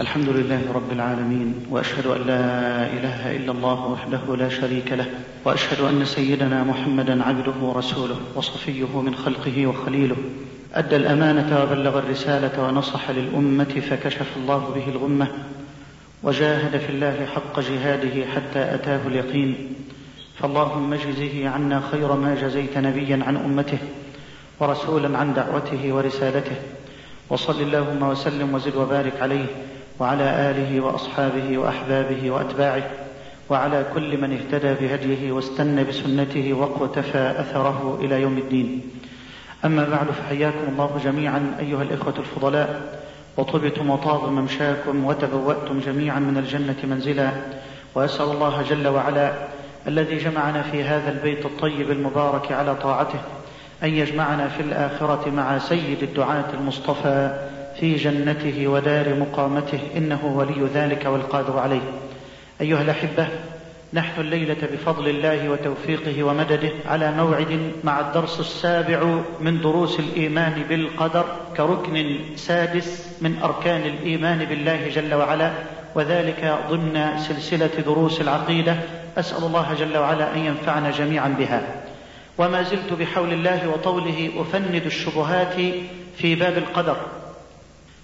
الحمد لله رب العالمين وأشهد أن لا إله إلا الله وحده لا شريك له وأشهد أن سيدنا محمدا عبده ورسوله وصفيه من خلقه وخليله. أدى الأمانة وبلغ الرسالة ونصح للأمة فكشف الله به الغمة وجاهد في الله حق جهاده حتى أتاه اليقين. فاللهم اجزه عنا خير ما جزيت نبيا عن أمته ورسولا عن دعوته ورسالته. وصل اللهم وسلم وزد وبارك عليه. وعلى آله وأصحابه وأحبابه وأتباعه وعلى كل من اهتدى بهديه واستنى بسنته واقتفى أثره إلى يوم الدين. أما بعد فحياكم الله جميعا أيها الإخوة الفضلاء وطبتم وطاب ممشاكم وتبوأتم جميعا من الجنة منزلا. وأسأل الله جل وعلا الذي جمعنا في هذا البيت الطيب المبارك على طاعته أن يجمعنا في الآخرة مع سيد الدعاة المصطفى في جنته ودار مقامته إنه ولي ذلك والقادر عليه. أيها الأحبة نحن الليلة بفضل الله وتوفيقه ومدده على موعد مع الدرس السابع من دروس الإيمان بالقدر كركن سادس من أركان الإيمان بالله جل وعلا وذلك ضمن سلسلة دروس العقيدة. أسأل الله جل وعلا أن ينفعنا جميعا بها. وما زلت بحول الله وطوله أفند الشبهات في باب القدر.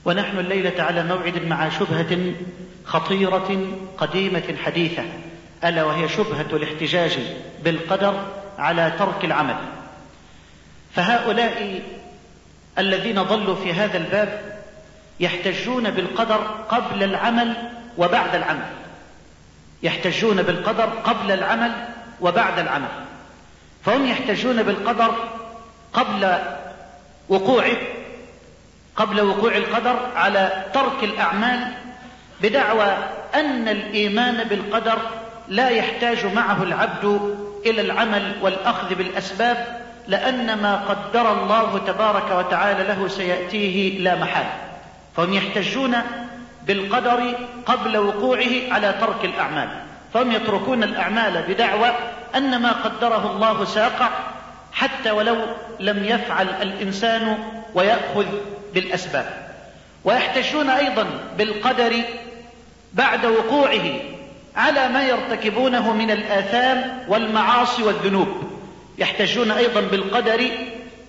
ونحن الليلة على موعد مع شبهة خطيرة قديمة حديثة ألا وهي شبهة الاحتجاج بالقدر على ترك العمل. فهؤلاء الذين ضلوا في هذا الباب يحتجون بالقدر قبل العمل وبعد العمل. يحتجون بالقدر قبل العمل وبعد العمل. فهم يحتجون بالقدر قبل وقوعه قبل وقوع القدر على ترك الأعمال بدعوى أن الإيمان بالقدر لا يحتاج معه العبد إلى العمل والأخذ بالأسباب لأن ما قدر الله تبارك وتعالى له سيأتيه لا محاله فهم يحتجون بالقدر قبل وقوعه على ترك الأعمال. فهم يتركون الأعمال بدعوى أن ما قدره الله سيقع حتى ولو لم يفعل الإنسان ويأخذ بالأسباب. ويحتجون أيضا بالقدر بعد وقوعه على ما يرتكبونه من الآثام والمعاصي والذنوب. يحتجون أيضا بالقدر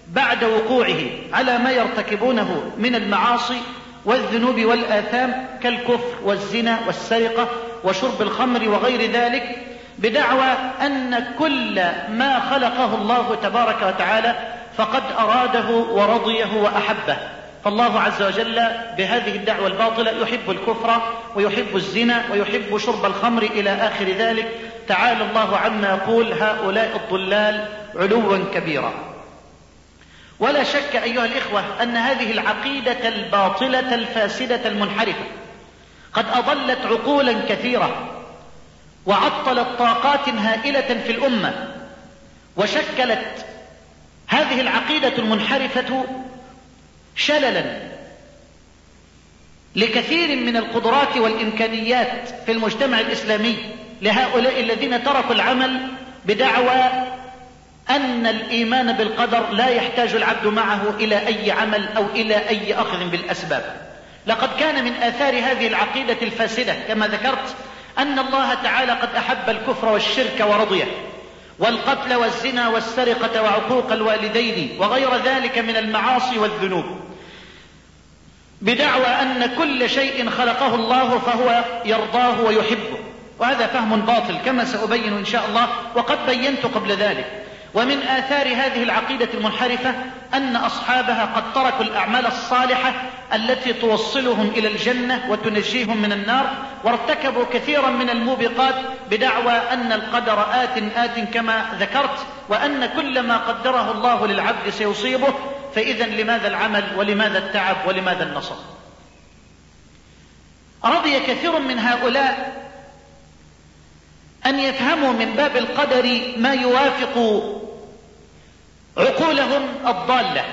بعد وقوعه على ما يرتكبونه من المعاصي والذنوب والآثام كالكفر والزنا والسرقة وشرب الخمر وغير ذلك. بدعوى أن كل ما خلقه الله تبارك وتعالى فقد أراده ورضيه وأحبه. فالله عز وجل بهذه الدعوة الباطلة يحب الكفر ويحب الزنا ويحب شرب الخمر إلى آخر ذلك. تعالى الله عما يقول هؤلاء الضلال علوا كبيرا. ولا شك أيها الإخوة أن هذه العقيدة الباطلة الفاسدة المنحرفة قد أضلت عقولا كثيرة. وعطلت طاقات هائلة في الأمة وشكلت هذه العقيدة المنحرفة شللا لكثير من القدرات والإمكانيات في المجتمع الإسلامي لهؤلاء الذين تركوا العمل بدعوى أن الإيمان بالقدر لا يحتاج العبد معه إلى أي عمل أو إلى أي أخذ بالأسباب. لقد كان من آثار هذه العقيدة الفاسدة كما ذكرت أن الله تعالى قد أحب الكفر والشرك ورضيه والقتل والزنا والسرقة وعقوق الوالدين وغير ذلك من المعاصي والذنوب. بدعوى أن كل شيء خلقه الله فهو يرضاه ويحبه. وهذا فهم باطل كما سأبين إن شاء الله وقد بينت قبل ذلك. ومن آثار هذه العقيدة المنحرفة أن أصحابها قد تركوا الأعمال الصالحة التي توصلهم إلى الجنة وتنجيهم من النار وارتكبوا كثيرا من الموبقات بدعوى أن القدر آت آت كما ذكرت وأن كل ما قدره الله للعبد سيصيبه. فاذا لماذا العمل ولماذا التعب ولماذا النصر؟ رضي كثير من هؤلاء أن يفهموا من باب القدر ما يوافق عقولهم الضالة.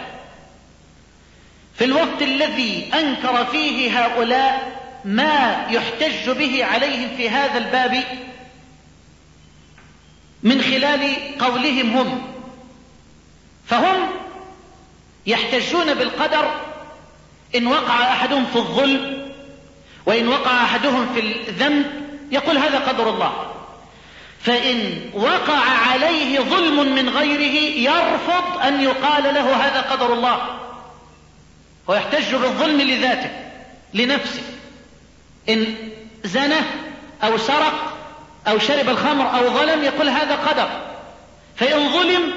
في الوقت الذي أنكر فيه هؤلاء ما يحتج به عليهم في هذا الباب من خلال قولهم هم فهم يحتجون بالقدر إن وقع أحدهم في الظلم وإن وقع أحدهم في الذنب يقول هذا قدر الله. فإن وقع عليه ظلم من غيره يرفض أن يقال له هذا قدر الله. ويحتج بالظلم لذاته لنفسه. إن زنى أو سرق أو شرب الخمر أو ظلم يقول هذا قدر. فإن ظلم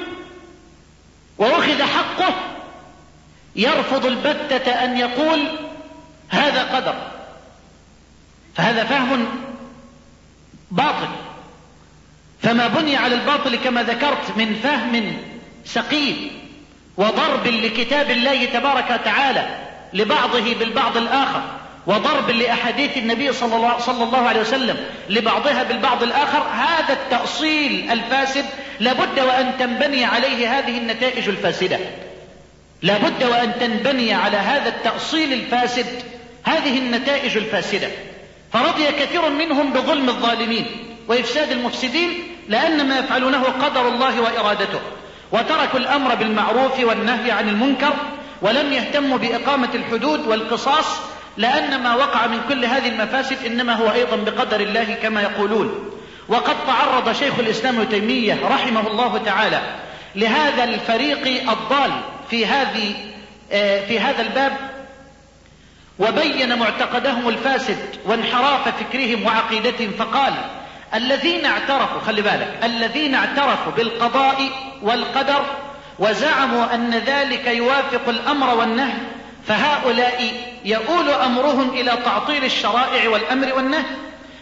وأخذ حقه يرفض البتة أن يقول هذا قدر. فهذا فهم باطل. فما بني على الباطل كما ذكرت من فهم سقيم وضرب لكتاب الله تبارك وتعالى لبعضه بالبعض الآخر وضرب لأحاديث النبي صلى الله, عليه وسلم لبعضها بالبعض الآخر هذا التأصيل الفاسد لابد وأن تنبني عليه هذه النتائج الفاسدة. لابد وأن تنبني على هذا التأصيل الفاسد هذه النتائج الفاسدة. فرضي كثير منهم بظلم الظالمين وإفساد المفسدين لأن ما يفعلونه قدر الله وإرادته وتركوا الأمر بالمعروف والنهي عن المنكر ولم يهتموا بإقامة الحدود والقصاص لأن ما وقع من كل هذه المفاسد إنما هو أيضا بقدر الله كما يقولون. وقد تعرض شيخ الإسلام ابن تيمية رحمه الله تعالى لهذا الفريق الضال في هذه آه، في هذا الباب وبين معتقدهم الفاسد وانحراف فكرهم وعقيدتهم فقال الذين اعترفوا خلي بالك الذين اعترفوا بالقضاء والقدر وزعموا أن ذلك يوافق الأمر والنهي فهؤلاء يؤول أمرهم إلى تعطيل الشرائع والأمر والنهي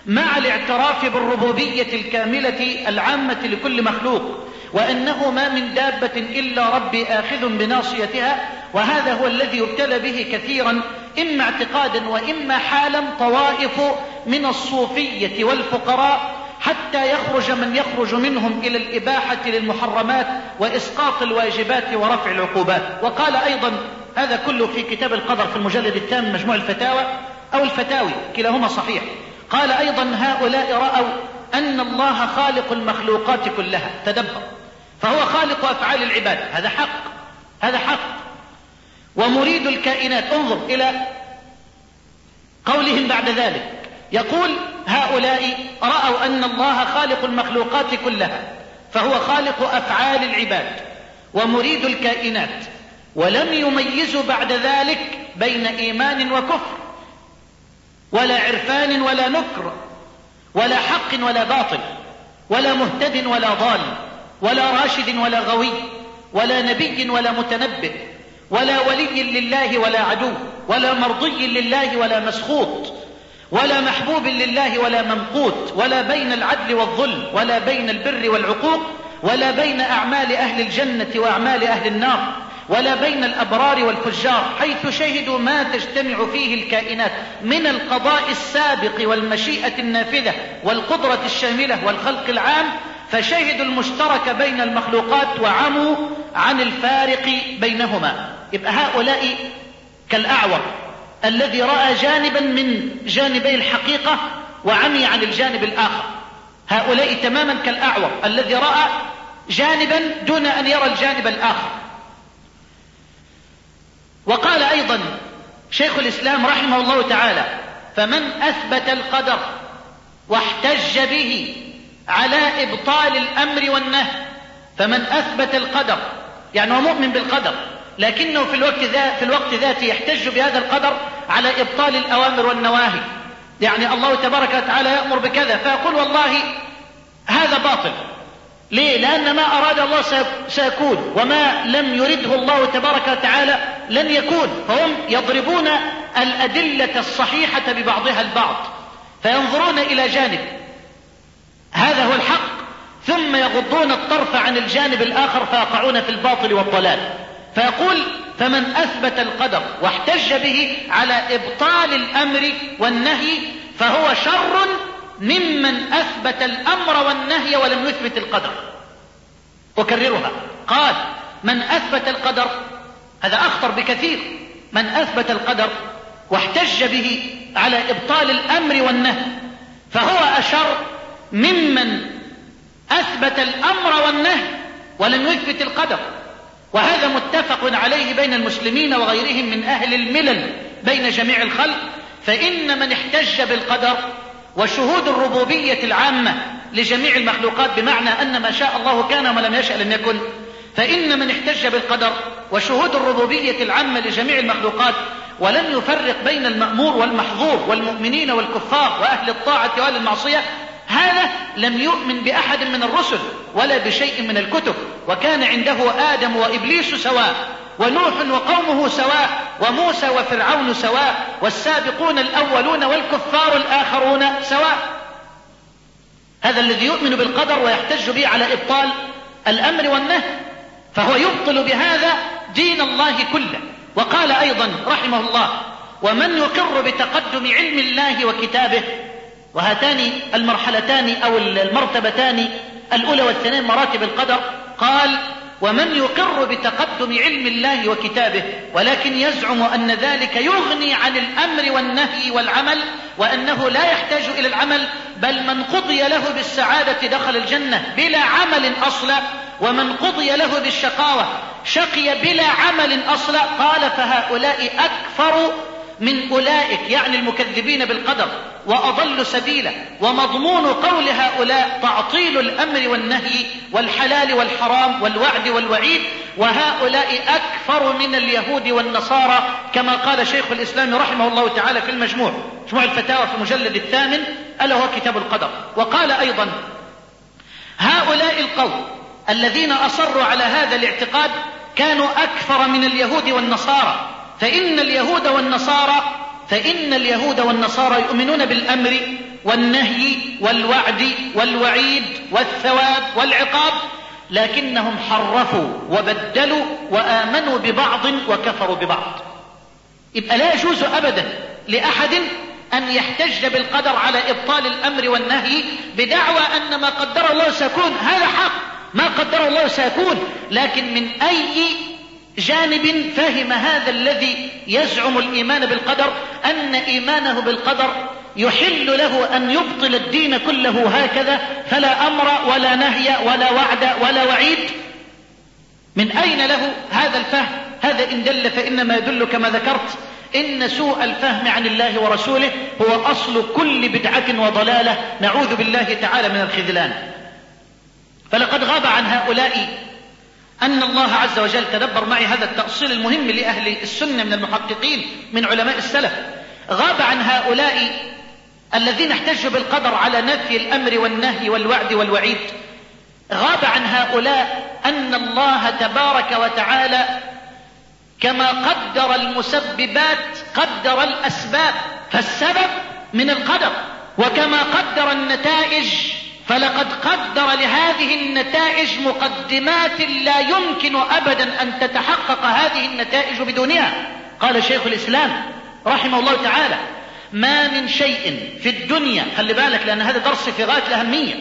مع الاعتراف بالربوبية الكاملة العامة لكل مخلوق. وأنه ما من دابة إلا ربي آخذ بناصيتها وهذا هو الذي يبتلى به كثيرا إما اعتقادا وإما حالا طوائف من الصوفية والفقراء حتى يخرج من يخرج منهم إلى الإباحة للمحرمات وإسقاط الواجبات ورفع العقوبات. وقال أيضا هذا كله في كتاب القدر في المجلد الثامن مجموع الفتاوى أو الفتاوي كلاهما صحيح. قال أيضا هؤلاء رأوا أن الله خالق المخلوقات كلها. تدبر. فهو خالق أفعال العباد. هذا حق. هذا حق. ومريد الكائنات. انظر إلى قولهم بعد ذلك. يقول هؤلاء رأوا أن الله خالق المخلوقات كلها فهو خالق أفعال العباد ومريد الكائنات. ولم يميزوا بعد ذلك بين إيمان وكفر ولا عرفان ولا نكر. ولا حق ولا باطل ولا مهتد ولا ضال ولا راشد ولا غوي ولا نبي ولا متنبئ ولا ولي لله ولا عدو ولا مرضي لله ولا مسخوط ولا محبوب لله ولا ممقوت ولا بين العدل والظلم ولا بين البر والعقوق ولا بين أعمال أهل الجنة وأعمال أهل النار. ولا بين الأبرار والفجار حيث شهدوا ما تجتمع فيه الكائنات من القضاء السابق والمشيئة النافذة والقدرة الشاملة والخلق العام فشهدوا المشترك بين المخلوقات وعموا عن الفارق بينهما. يبقى هؤلاء كالأعور الذي رأى جانبا من جانبي الحقيقة وعمي عن الجانب الآخر. هؤلاء تماما كالأعور الذي رأى جانبا دون أن يرى الجانب الآخر. وقال أيضا شيخ الإسلام رحمه الله تعالى فمن أثبت القدر واحتج به على إبطال الأمر والنهي فمن أثبت القدر يعني هو مؤمن بالقدر لكنه في الوقت, ذا في الوقت ذاته يحتج بهذا القدر على إبطال الأوامر والنواهي يعني الله تبارك وتعالى يأمر بكذا فيقول والله هذا باطل ليه؟ لأن ما أراد الله سيكون وما لم يرده الله تبارك وتعالى لن يكون فهم يضربون الأدلة الصحيحة ببعضها البعض فينظرون إلى جانب. هذا هو الحق. ثم يغضون الطرف عن الجانب الآخر فيقعون في الباطل والضلال. فيقول فمن أثبت القدر واحتج به على إبطال الأمر والنهي فهو شر ممن أثبت الأمر والنهي ولم يثبت القدر. أكررها. قال من أثبت القدر هذا أخطر بكثير. من أثبت القدر واحتج به على إبطال الأمر والنهي فهو أشر ممن أثبت الأمر والنهي ولم يثبت القدر. وهذا متفق عليه بين المسلمين وغيرهم من أهل الملل بين جميع الخلق. فإن من احتج بالقدر وشهود الربوبية العامة لجميع المخلوقات بمعنى أن ما شاء الله كان وما لم يشأ لم يكن فإن من احتج بالقدر وشهود الربوبية العامة لجميع المخلوقات ولم يفرق بين المأمور والمحظور والمؤمنين والكفار وأهل الطاعة وأهل المعصية هذا لم يؤمن بأحد من الرسل ولا بشيء من الكتب. وكان عنده آدم وإبليس سواء ونوح وقومه سواء وموسى وفرعون سواء والسابقون الأولون والكفار الآخرون سواء. هذا الذي يؤمن بالقدر ويحتج به على إبطال الأمر والنهي. فهو يبطل بهذا دين الله كله. وقال أيضا رحمه الله ومن يقر بتقدم علم الله وكتابه وهاتان المرحلتان أو المرتبتان الأولى والثانية مراتب القدر قال ومن يقر بتقدم علم الله وكتابه ولكن يزعم أن ذلك يغني عن الأمر والنهي والعمل وأنه لا يحتاج إلى العمل بل من قضي له بالسعادة دخل الجنة بلا عمل أصلا. ومن قضي له بالشقاوة شقي بلا عمل أصلا قال فهؤلاء أكفر من أولئك يعني المكذبين بالقدر وأضل سبيلا ومضمون قول هؤلاء تعطيل الأمر والنهي والحلال والحرام والوعد والوعيد وهؤلاء أكثر من اليهود والنصارى كما قال شيخ الإسلام رحمه الله تعالى في المجموع مجموع الفتاوى في المجلد الثامن ألا هو كتاب القدر. وقال أيضا هؤلاء القوم الذين أصروا على هذا الاعتقاد كانوا أكثر من اليهود والنصارى. فإن اليهود والنصارى فإن اليهود والنصارى يؤمنون بالأمر والنهي والوعد والوعيد والثواب والعقاب لكنهم حرفوا وبدلوا وآمنوا ببعض وكفروا ببعض. يبقى لا يجوز أبدا لأحد أن يحتج بالقدر على إبطال الأمر والنهي بدعوى أن ما قدر الله سيكون. هذا حق. ما قدر الله سيكون لكن من أي جانب فهم هذا الذي يزعم الإيمان بالقدر؟ أن إيمانه بالقدر يحل له أن يبطل الدين كله هكذا فلا أمر ولا نهي ولا وعد ولا وعيد. من أين له هذا الفهم؟ هذا إن دل فإنما يدل كما ذكرت إن سوء الفهم عن الله ورسوله هو أصل كل بدعة وضلالة. نعوذ بالله تعالى من الخذلان. فلقد غاب عن هؤلاء أن الله عز وجل تدبر معي هذا التأصيل المهم لأهل السنة من المحققين من علماء السلف. غاب عن هؤلاء الذين احتجوا بالقدر على نفي الأمر والنهي والوعد والوعيد. غاب عن هؤلاء أن الله تبارك وتعالى كما قدر المسببات قدر الأسباب فالسبب من القدر. وكما قدر النتائج فلقد قدر لهذه النتائج مقدمات لا يمكن أبدا أن تتحقق هذه النتائج بدونها. قال شيخ الإسلام رحمه الله تعالى ما من شيء في الدنيا خلي بالك لأن هذا درس في غاية الأهمية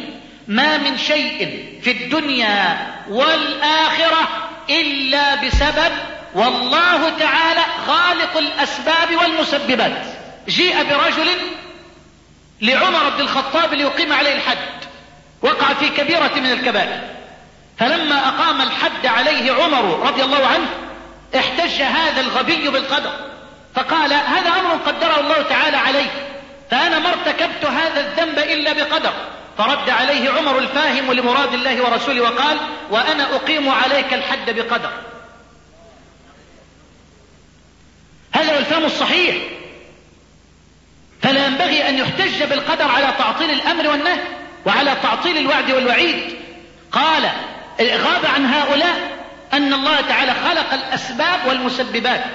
ما من شيء في الدنيا والآخرة إلا بسبب والله تعالى خالق الأسباب والمسببات. جيء برجل لعمر بن الخطاب ليقيم عليه الحد. وقع في كبيرة من الكبائر. فلما أقام الحد عليه عمر رضي الله عنه احتج هذا الغبي بالقدر. فقال هذا أمر قدره الله تعالى عليه فأنا ما ارتكبت هذا الذنب إلا بقدر. فرد عليه عمر الفاهم لمراد الله ورسوله وقال وأنا أقيم عليك الحد بقدر. هذا هو الفهم الصحيح. فلا ينبغي أن يحتج بالقدر على تعطيل الأمر والنهي. وعلى تعطيل الوعد والوعيد. قال غاب عن هؤلاء أن الله تعالى خلق الأسباب والمسببات.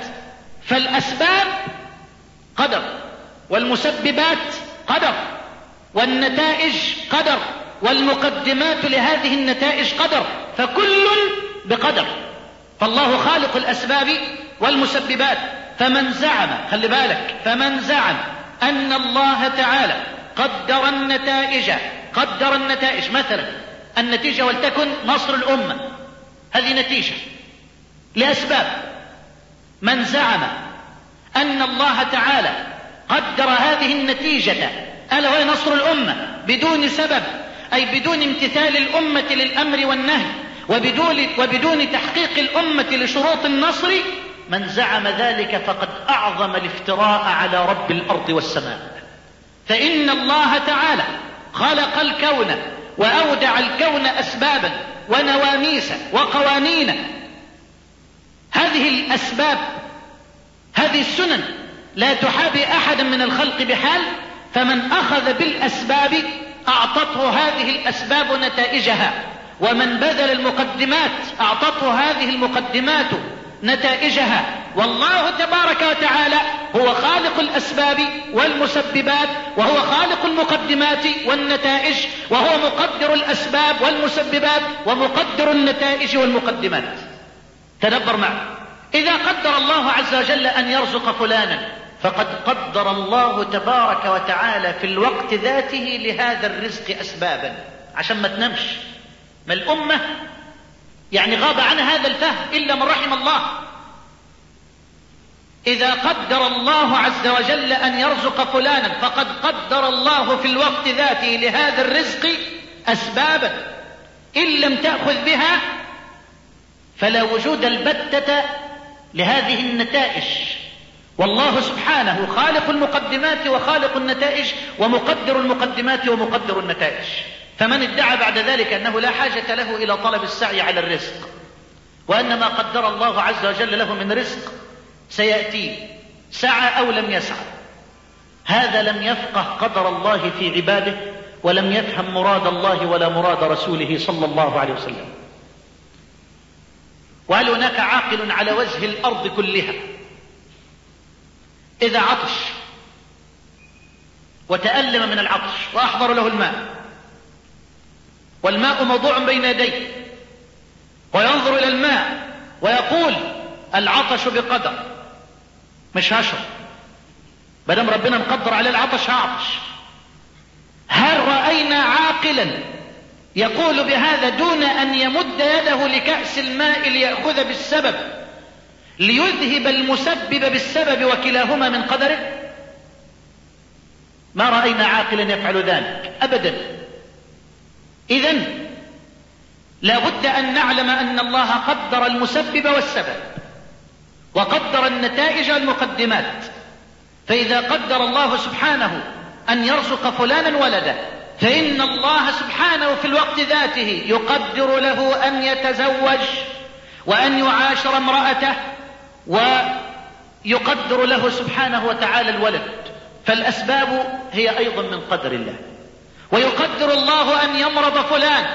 فالأسباب قدر والمسببات قدر والنتائج قدر والمقدمات لهذه النتائج قدر فكل بقدر. فالله خالق الأسباب والمسببات. فمن زعم خلي بالك فمن زعم أن الله تعالى قدر النتائج قدر النتائج. مثلا النتيجة ولتكن نصر الأمة. هذه نتيجة لأسباب. من زعم أن الله تعالى قدر هذه النتيجة ألا وهي نصر الأمة بدون سبب أي بدون امتثال الأمة للأمر والنهي وبدون, وبدون تحقيق الأمة لشروط النصر من زعم ذلك فقد أعظم الافتراء على رب الأرض والسماء. فإن الله تعالى خلق الكون وأودع الكون أسبابا ونواميس وقوانين. هذه الأسباب هذه السنن لا تحابي أحدا من الخلق بحال فمن أخذ بالأسباب أعطته هذه الأسباب نتائجها ومن بذل المقدمات أعطته هذه المقدمات نتائجها. والله تبارك وتعالى هو خالق الأسباب والمسببات وهو خالق المقدمات والنتائج وهو مقدر الأسباب والمسببات ومقدر النتائج والمقدمات. تدبر معي. إذا قدر الله عز وجل أن يرزق فلانا فقد قدر الله تبارك وتعالى في الوقت ذاته لهذا الرزق أسبابا عشان ما تنامش. ما الأمة يعني غاب عن هذا الفهم إلا من رحم الله. إذا قدر الله عز وجل أن يرزق فلانا فقد قدر الله في الوقت ذاته لهذا الرزق أسبابا. إن لم تأخذ بها فلا وجود البتة لهذه النتائج. والله سبحانه خالق المقدمات وخالق النتائج ومقدر المقدمات ومقدر النتائج. فمن ادعى بعد ذلك أنه لا حاجة له إلى طلب السعي على الرزق وأن ما قدر الله عز وجل له من رزق سيأتيه سعى أو لم يسعى. هذا لم يفقه قدر الله في عباده ولم يفهم مراد الله ولا مراد رسوله صلى الله عليه وسلم. وهل هناك عاقل على وجه الأرض كلها؟ إذا عطش وتألم من العطش وأحضر له الماء والماء موضوع بين يديه. وينظر إلى الماء ويقول العطش بقدر. مش هشرب بدم ربنا مقدر عليه العطش هعطش. هل رأينا عاقلا يقول بهذا دون أن يمد يده لكأس الماء ليأخذ بالسبب ليذهب المسبب بالسبب وكلاهما من قدره؟ ما رأينا عاقلا يفعل ذلك. أبدا. إذا لابد أن نعلم أن الله قدر المسبب والسبب وقدر النتائج والمقدمات. فإذا قدر الله سبحانه أن يرزق فلانا ولدا فإن الله سبحانه في الوقت ذاته يقدر له أن يتزوج وأن يعاشر امرأته ويقدر له سبحانه وتعالى الولد. فالأسباب هي أيضا من قدر الله. ويقدر الله أن يمرض فلان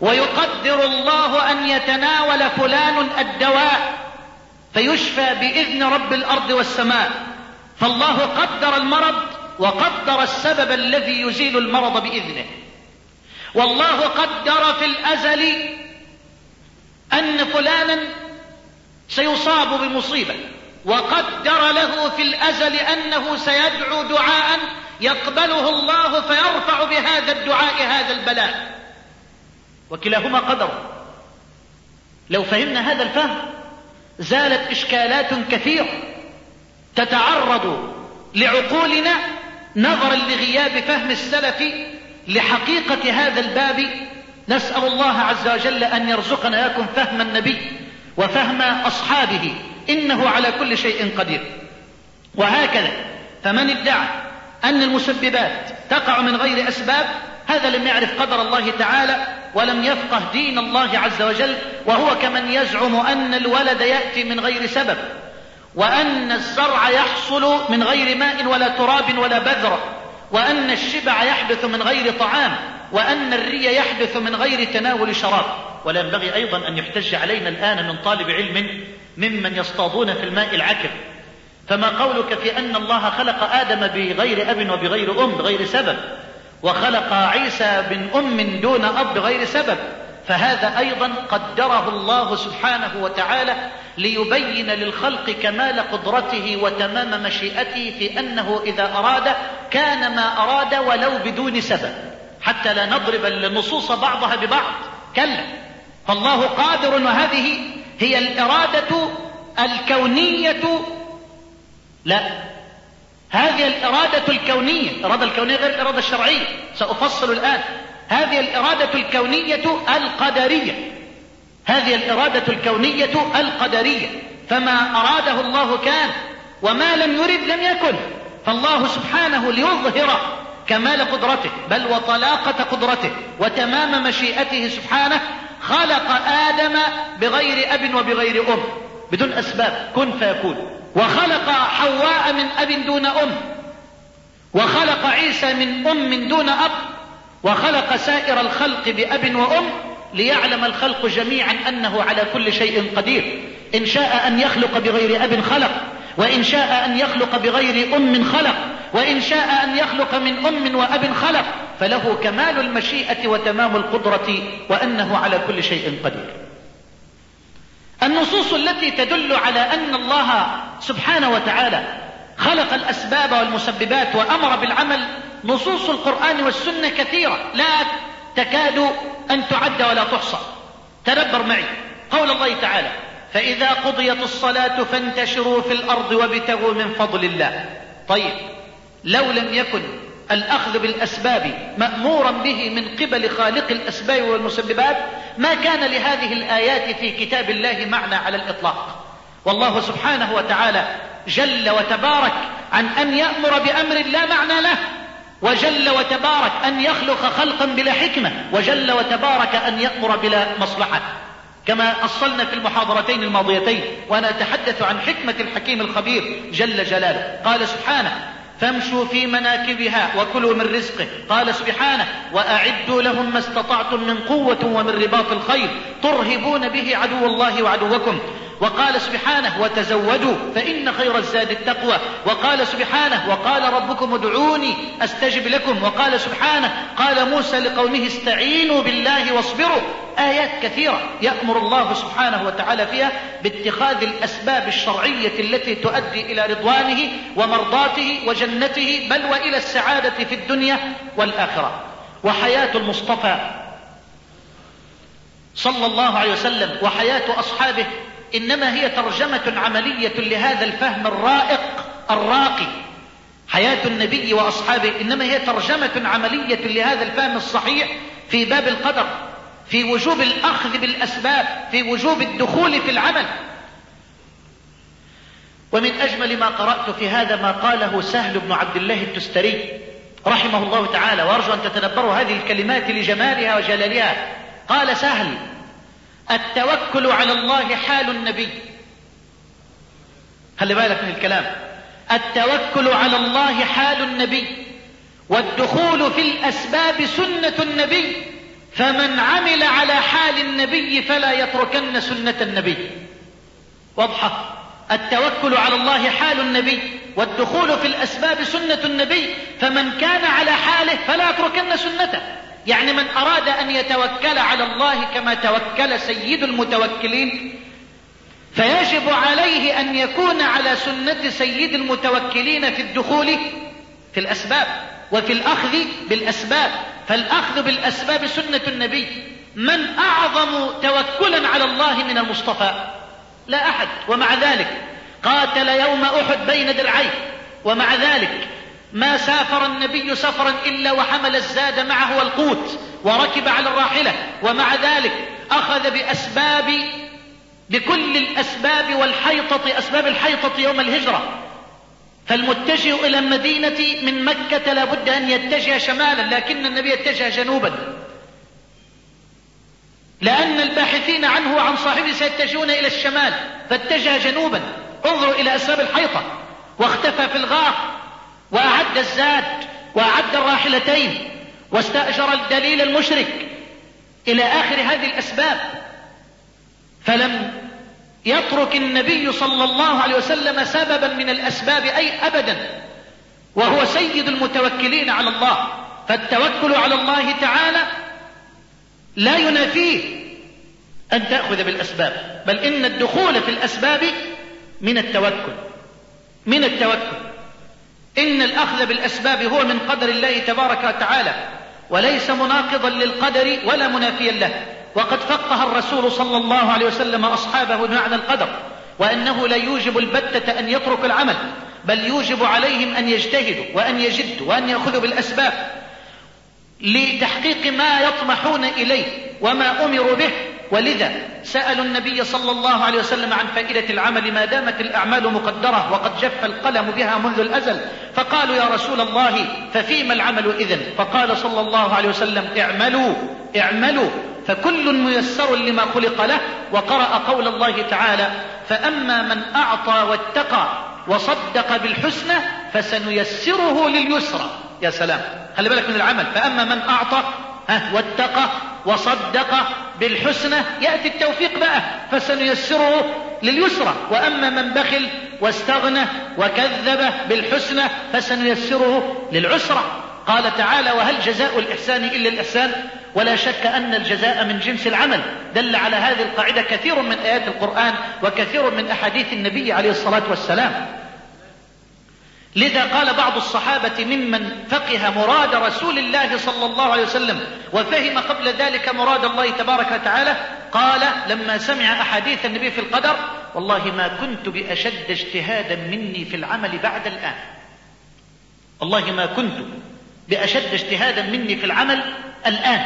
ويقدر الله أن يتناول فلان الدواء فيشفى بإذن رب الأرض والسماء. فالله قدر المرض وقدر السبب الذي يزيل المرض بإذنه. والله قدر في الأزل أن فلانا سيصاب بمصيبة وقدر له في الأزل أنه سيدعو دعاء يقبله الله فيرفع بهذا الدعاء هذا البلاء. وكلاهما قدر. لو فهمنا هذا الفهم زالت إشكالات كثيرة تتعرض لعقولنا نظرا لغياب فهم السلف لحقيقة هذا الباب. نسأل الله عز وجل أن يرزقنا يكن فهم النبي وفهم أصحابه. إنه على كل شيء قدير. وهكذا فمن ادعى أن المسببات تقع من غير أسباب هذا لم يعرف قدر الله تعالى ولم يفقه دين الله عز وجل وهو كمن يزعم أن الولد يأتي من غير سبب وأن الزرع يحصل من غير ماء ولا تراب ولا بذر وأن الشبع يحدث من غير طعام وأن الري يحدث من غير تناول شراب. ولا ينبغي أيضا أن يحتج علينا الآن من طالب علم ممن يصطادون في الماء العكر. فما قولك في أن الله خلق آدم بغير أب وبغير أم بغير سبب؟ وخلق عيسى بن أم دون أب بغير سبب. فهذا أيضا قدره الله سبحانه وتعالى ليبين للخلق كمال قدرته وتمام مشيئته في أنه إذا أراد كان ما أراد ولو بدون سبب. حتى لا نضرب النصوص بعضها ببعض. كلا. فالله قادر وهذه هي الإرادة الكونية لا. هذه الإرادة الكونية الإرادة الكونية غير الإرادة الشرعية سأفصل الآن. هذه الإرادة الكونية القدرية. هذه الإرادة الكونية القدرية. فما أراده الله كان وما لم يرد لم يكن. فالله سبحانه ليظهر كمال قدرته بل وطلاقة قدرته وتمام مشيئته سبحانه خلق آدم بغير أب وبغير أم. بدون أسباب كن فيكون. وخلق حواء من أب دون أم. وخلق عيسى من أم دون أب. وخلق سائر الخلق بأب وأم ليعلم الخلق جميعا أنه على كل شيء قدير. إن شاء أن يخلق بغير أب خلق. وإن شاء أن يخلق بغير أم خلق. وإن شاء أن يخلق من أم وأب خلق. فله كمال المشيئة وتمام القدرة وأنه على كل شيء قدير. النصوص التي تدل على أن الله سبحانه وتعالى خلق الأسباب والمسببات وأمر بالعمل نصوص القرآن والسنة كثيرة لا تكاد أن تعد ولا تحصى. تدبر معي. قول الله تعالى فإذا قضيت الصلاة فانتشروا في الأرض وابتغوا من فضل الله. طيب لو لم يكن الأخذ بالأسباب مأمورا به من قبل خالق الأسباب والمسببات ما كان لهذه الآيات في كتاب الله معنى على الإطلاق. والله سبحانه وتعالى جل وتبارك عن أن يأمر بأمر لا معنى له وجل وتبارك أن يخلق خلقا بلا حكمة وجل وتبارك أن يأمر بلا مصلحة. كما أصلنا في المحاضرتين الماضيتين وأنا أتحدث عن حكمة الحكيم الخبير جل جلاله. قال سبحانه فامشوا في مناكبها وكلوا من رزقه. قال سبحانه وأعدوا لهم ما استطعتم من قوة ومن رباط الخير. ترهبون به عدو الله وعدوكم. وقال سبحانه وتزودوا فإن خير الزاد التقوى. وقال سبحانه وقال ربكم ادعوني أستجب لكم. وقال سبحانه قال موسى لقومه استعينوا بالله واصبروا. آيات كثيرة يأمر الله سبحانه وتعالى فيها باتخاذ الأسباب الشرعية التي تؤدي إلى رضوانه ومرضاته وجنته بل وإلى السعادة في الدنيا والآخرة. وحياة المصطفى صلى الله عليه وسلم وحياة أصحابه إنما هي ترجمة عملية لهذا الفهم الرائق الراقي. حياة النبي وأصحابه إنما هي ترجمة عملية لهذا الفهم الصحيح في باب القدر في وجوب الأخذ بالأسباب في وجوب الدخول في العمل. ومن أجمل ما قرأت في هذا ما قاله سهل بن عبد الله التستري رحمه الله تعالى وأرجو أن تتدبروا هذه الكلمات لجمالها وجلالها. قال سهل التوكل على الله حال النبي. خلي بالك من الكلام. التوكل على الله حال النبي. والدخول في الأسباب سنة النبي. فمن عمل على حال النبي فلا يتركن سنة النبي. واضحة. التوكل على الله حال النبي. والدخول في الأسباب سنة النبي. فمن كان على حاله فلا يتركن سنته. يعني من أراد أن يتوكل على الله كما توكل سيد المتوكلين فيجب عليه أن يكون على سنة سيد المتوكلين في الدخول في الأسباب وفي الأخذ بالأسباب. فالأخذ بالأسباب سنة النبي. من أعظم توكلا على الله من المصطفى؟ لا أحد. ومع ذلك قاتل يوم أحد بين درعيه. ومع ذلك ما سافر النبي سفرا إلا وحمل الزاد معه والقوت وركب على الراحلة. ومع ذلك أخذ بأسباب بكل الأسباب والحيطة أسباب الحيطة يوم الهجرة. فالمتجه إلى المدينة من مكة لابد أن يتجه شمالا لكن النبي اتجه جنوبا. لأن الباحثين عنه وعن صاحبه سيتجهون إلى الشمال فاتجه جنوبا. انظروا إلى أسباب الحيطة. واختفى في الغار. وأعد الزاد وأعد الراحلتين واستأجر الدليل المشرك إلى آخر هذه الأسباب. فلم يترك النبي صلى الله عليه وسلم سببا من الأسباب أي أبدا وهو سيد المتوكلين على الله. فالتوكل على الله تعالى لا ينافيه أن تأخذ بالأسباب بل إن الدخول في الأسباب من التوكل من التوكل. إن الأخذ بالأسباب هو من قدر الله تبارك وتعالى وليس مناقضا للقدر ولا منافيا له. وقد فقه الرسول صلى الله عليه وسلم أصحابه بمعنى القدر وأنه لا يوجب البتة أن يترك العمل بل يوجب عليهم أن يجتهدوا وأن يجدوا وأن يأخذوا بالأسباب لتحقيق ما يطمحون إليه وما أمروا به. ولذا سألوا النبي صلى الله عليه وسلم عن فائدة العمل ما دامت الأعمال مقدرة وقد جف القلم بها منذ الأزل فقالوا يا رسول الله ففيما العمل إذن؟ فقال صلى الله عليه وسلم اعملوا اعملوا فكل ميسر لما خلق له وقرأ قول الله تعالى فأما من أعطى واتقى وصدق بالحسنى فسنيسره لليسرى. يا سلام خلي بالك من العمل. فأما من أعطى واتقى وصدق بالحسنى يأتي التوفيق بقى فسنيسره لليسرى. وأما من بخل واستغنى وكذب بالحسنى فسنيسره للعسرى. قال تعالى وهل جزاء الإحسان إلا الإحسان؟ ولا شك أن الجزاء من جنس العمل. دل على هذه القاعدة كثير من آيات القرآن وكثير من أحاديث النبي عليه الصلاة والسلام. لذا قال بعض الصحابة ممن فقه مراد رسول الله صلى الله عليه وسلم وفهم قبل ذلك مراد الله تبارك وتعالى قال لما سمع أحاديث النبي في القدر والله ما كنت بأشد اجتهادا مني في العمل بعد الآن. والله ما كنت بأشد اجتهادا مني في العمل الآن.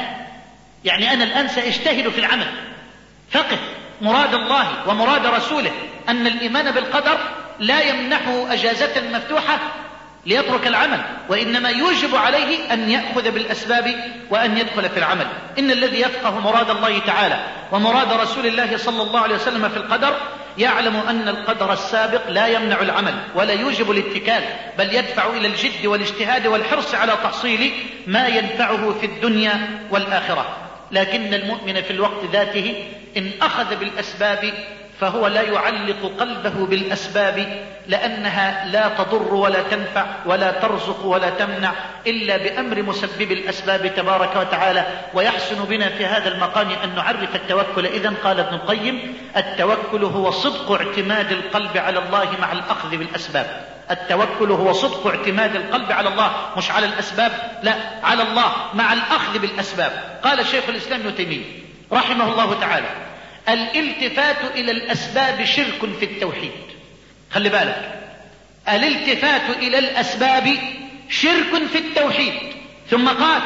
يعني أنا الآن سأجتهد في العمل. فقه مراد الله ومراد رسوله أن الإيمان بالقدر لا يمنحه أجازة مفتوحة ليترك العمل وإنما يوجب عليه أن يأخذ بالأسباب وأن يدخل في العمل. إن الذي يفقه مراد الله تعالى ومراد رسول الله صلى الله عليه وسلم في القدر يعلم أن القدر السابق لا يمنع العمل ولا يوجب الاتكال بل يدفع إلى الجد والاجتهاد والحرص على تحصيل ما ينفعه في الدنيا والآخرة. لكن المؤمن في الوقت ذاته إن أخذ بالأسباب فهو لا يعلق قلبه بالأسباب لأنها لا تضر ولا تنفع ولا ترزق ولا تمنع إلا بأمر مسبب الأسباب تبارك وتعالى. ويحسن بنا في هذا المقام أن نعرف التوكل. إذا قال ابن القيم التوكل هو صدق اعتماد القلب على الله مع الأخذ بالأسباب. التوكل هو صدق اعتماد القلب على الله مش على الأسباب لا على الله مع الأخذ بالأسباب. قال شيخ الإسلام ابن تيمية رحمه الله تعالى الالتفات إلى الأسباب شرك في التوحيد. خلي بالك. الالتفات إلى الأسباب شرك في التوحيد. ثم قال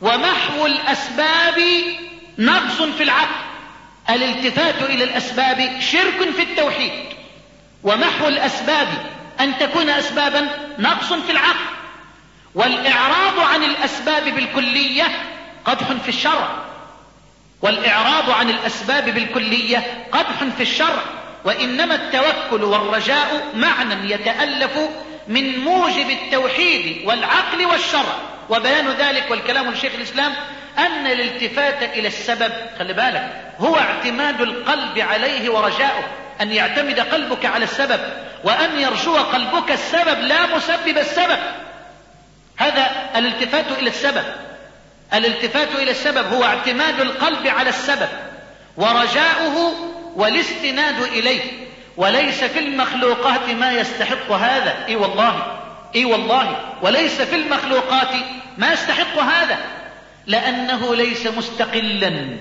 ومحو الأسباب نقص في العقل. الالتفات إلى الأسباب شرك في التوحيد. ومحو الأسباب أن تكون أسبابا نقص في العقل. والإعراض عن الأسباب بالكلية قدح في الشرع. والإعراض عن الأسباب بالكلية قدح في الشرع وإنما التوكل والرجاء معنى يتألف من موجب التوحيد والعقل والشرع. وبيان ذلك والكلام لشيخ الإسلام أن الالتفات إلى السبب خلي بالك هو اعتماد القلب عليه ورجاؤه أن يعتمد قلبك على السبب وأن يرجو قلبك السبب لا مسبب السبب. هذا الالتفات إلى السبب. الالتفات إلى السبب هو اعتماد القلب على السبب ورجاؤه والاستناد إليه وليس في المخلوقات ما يستحق هذا. إي والله إي والله وليس في المخلوقات ما يستحق هذا. لأنه ليس مستقلا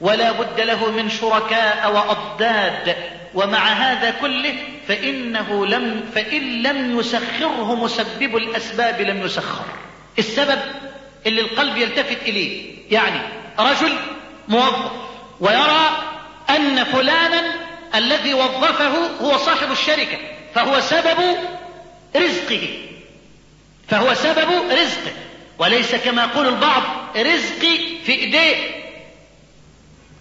ولا بد له من شركاء وأضداد ومع هذا كله فإنه لم فإن لم يسخره مسبب الأسباب لم يسخر. السبب اللي القلب يلتفت إليه. يعني رجل موظف ويرى أن فلانا الذي وظفه هو صاحب الشركة فهو سبب رزقه. فهو سبب رزقه. وليس كما يقول البعض رزقي في إيديه.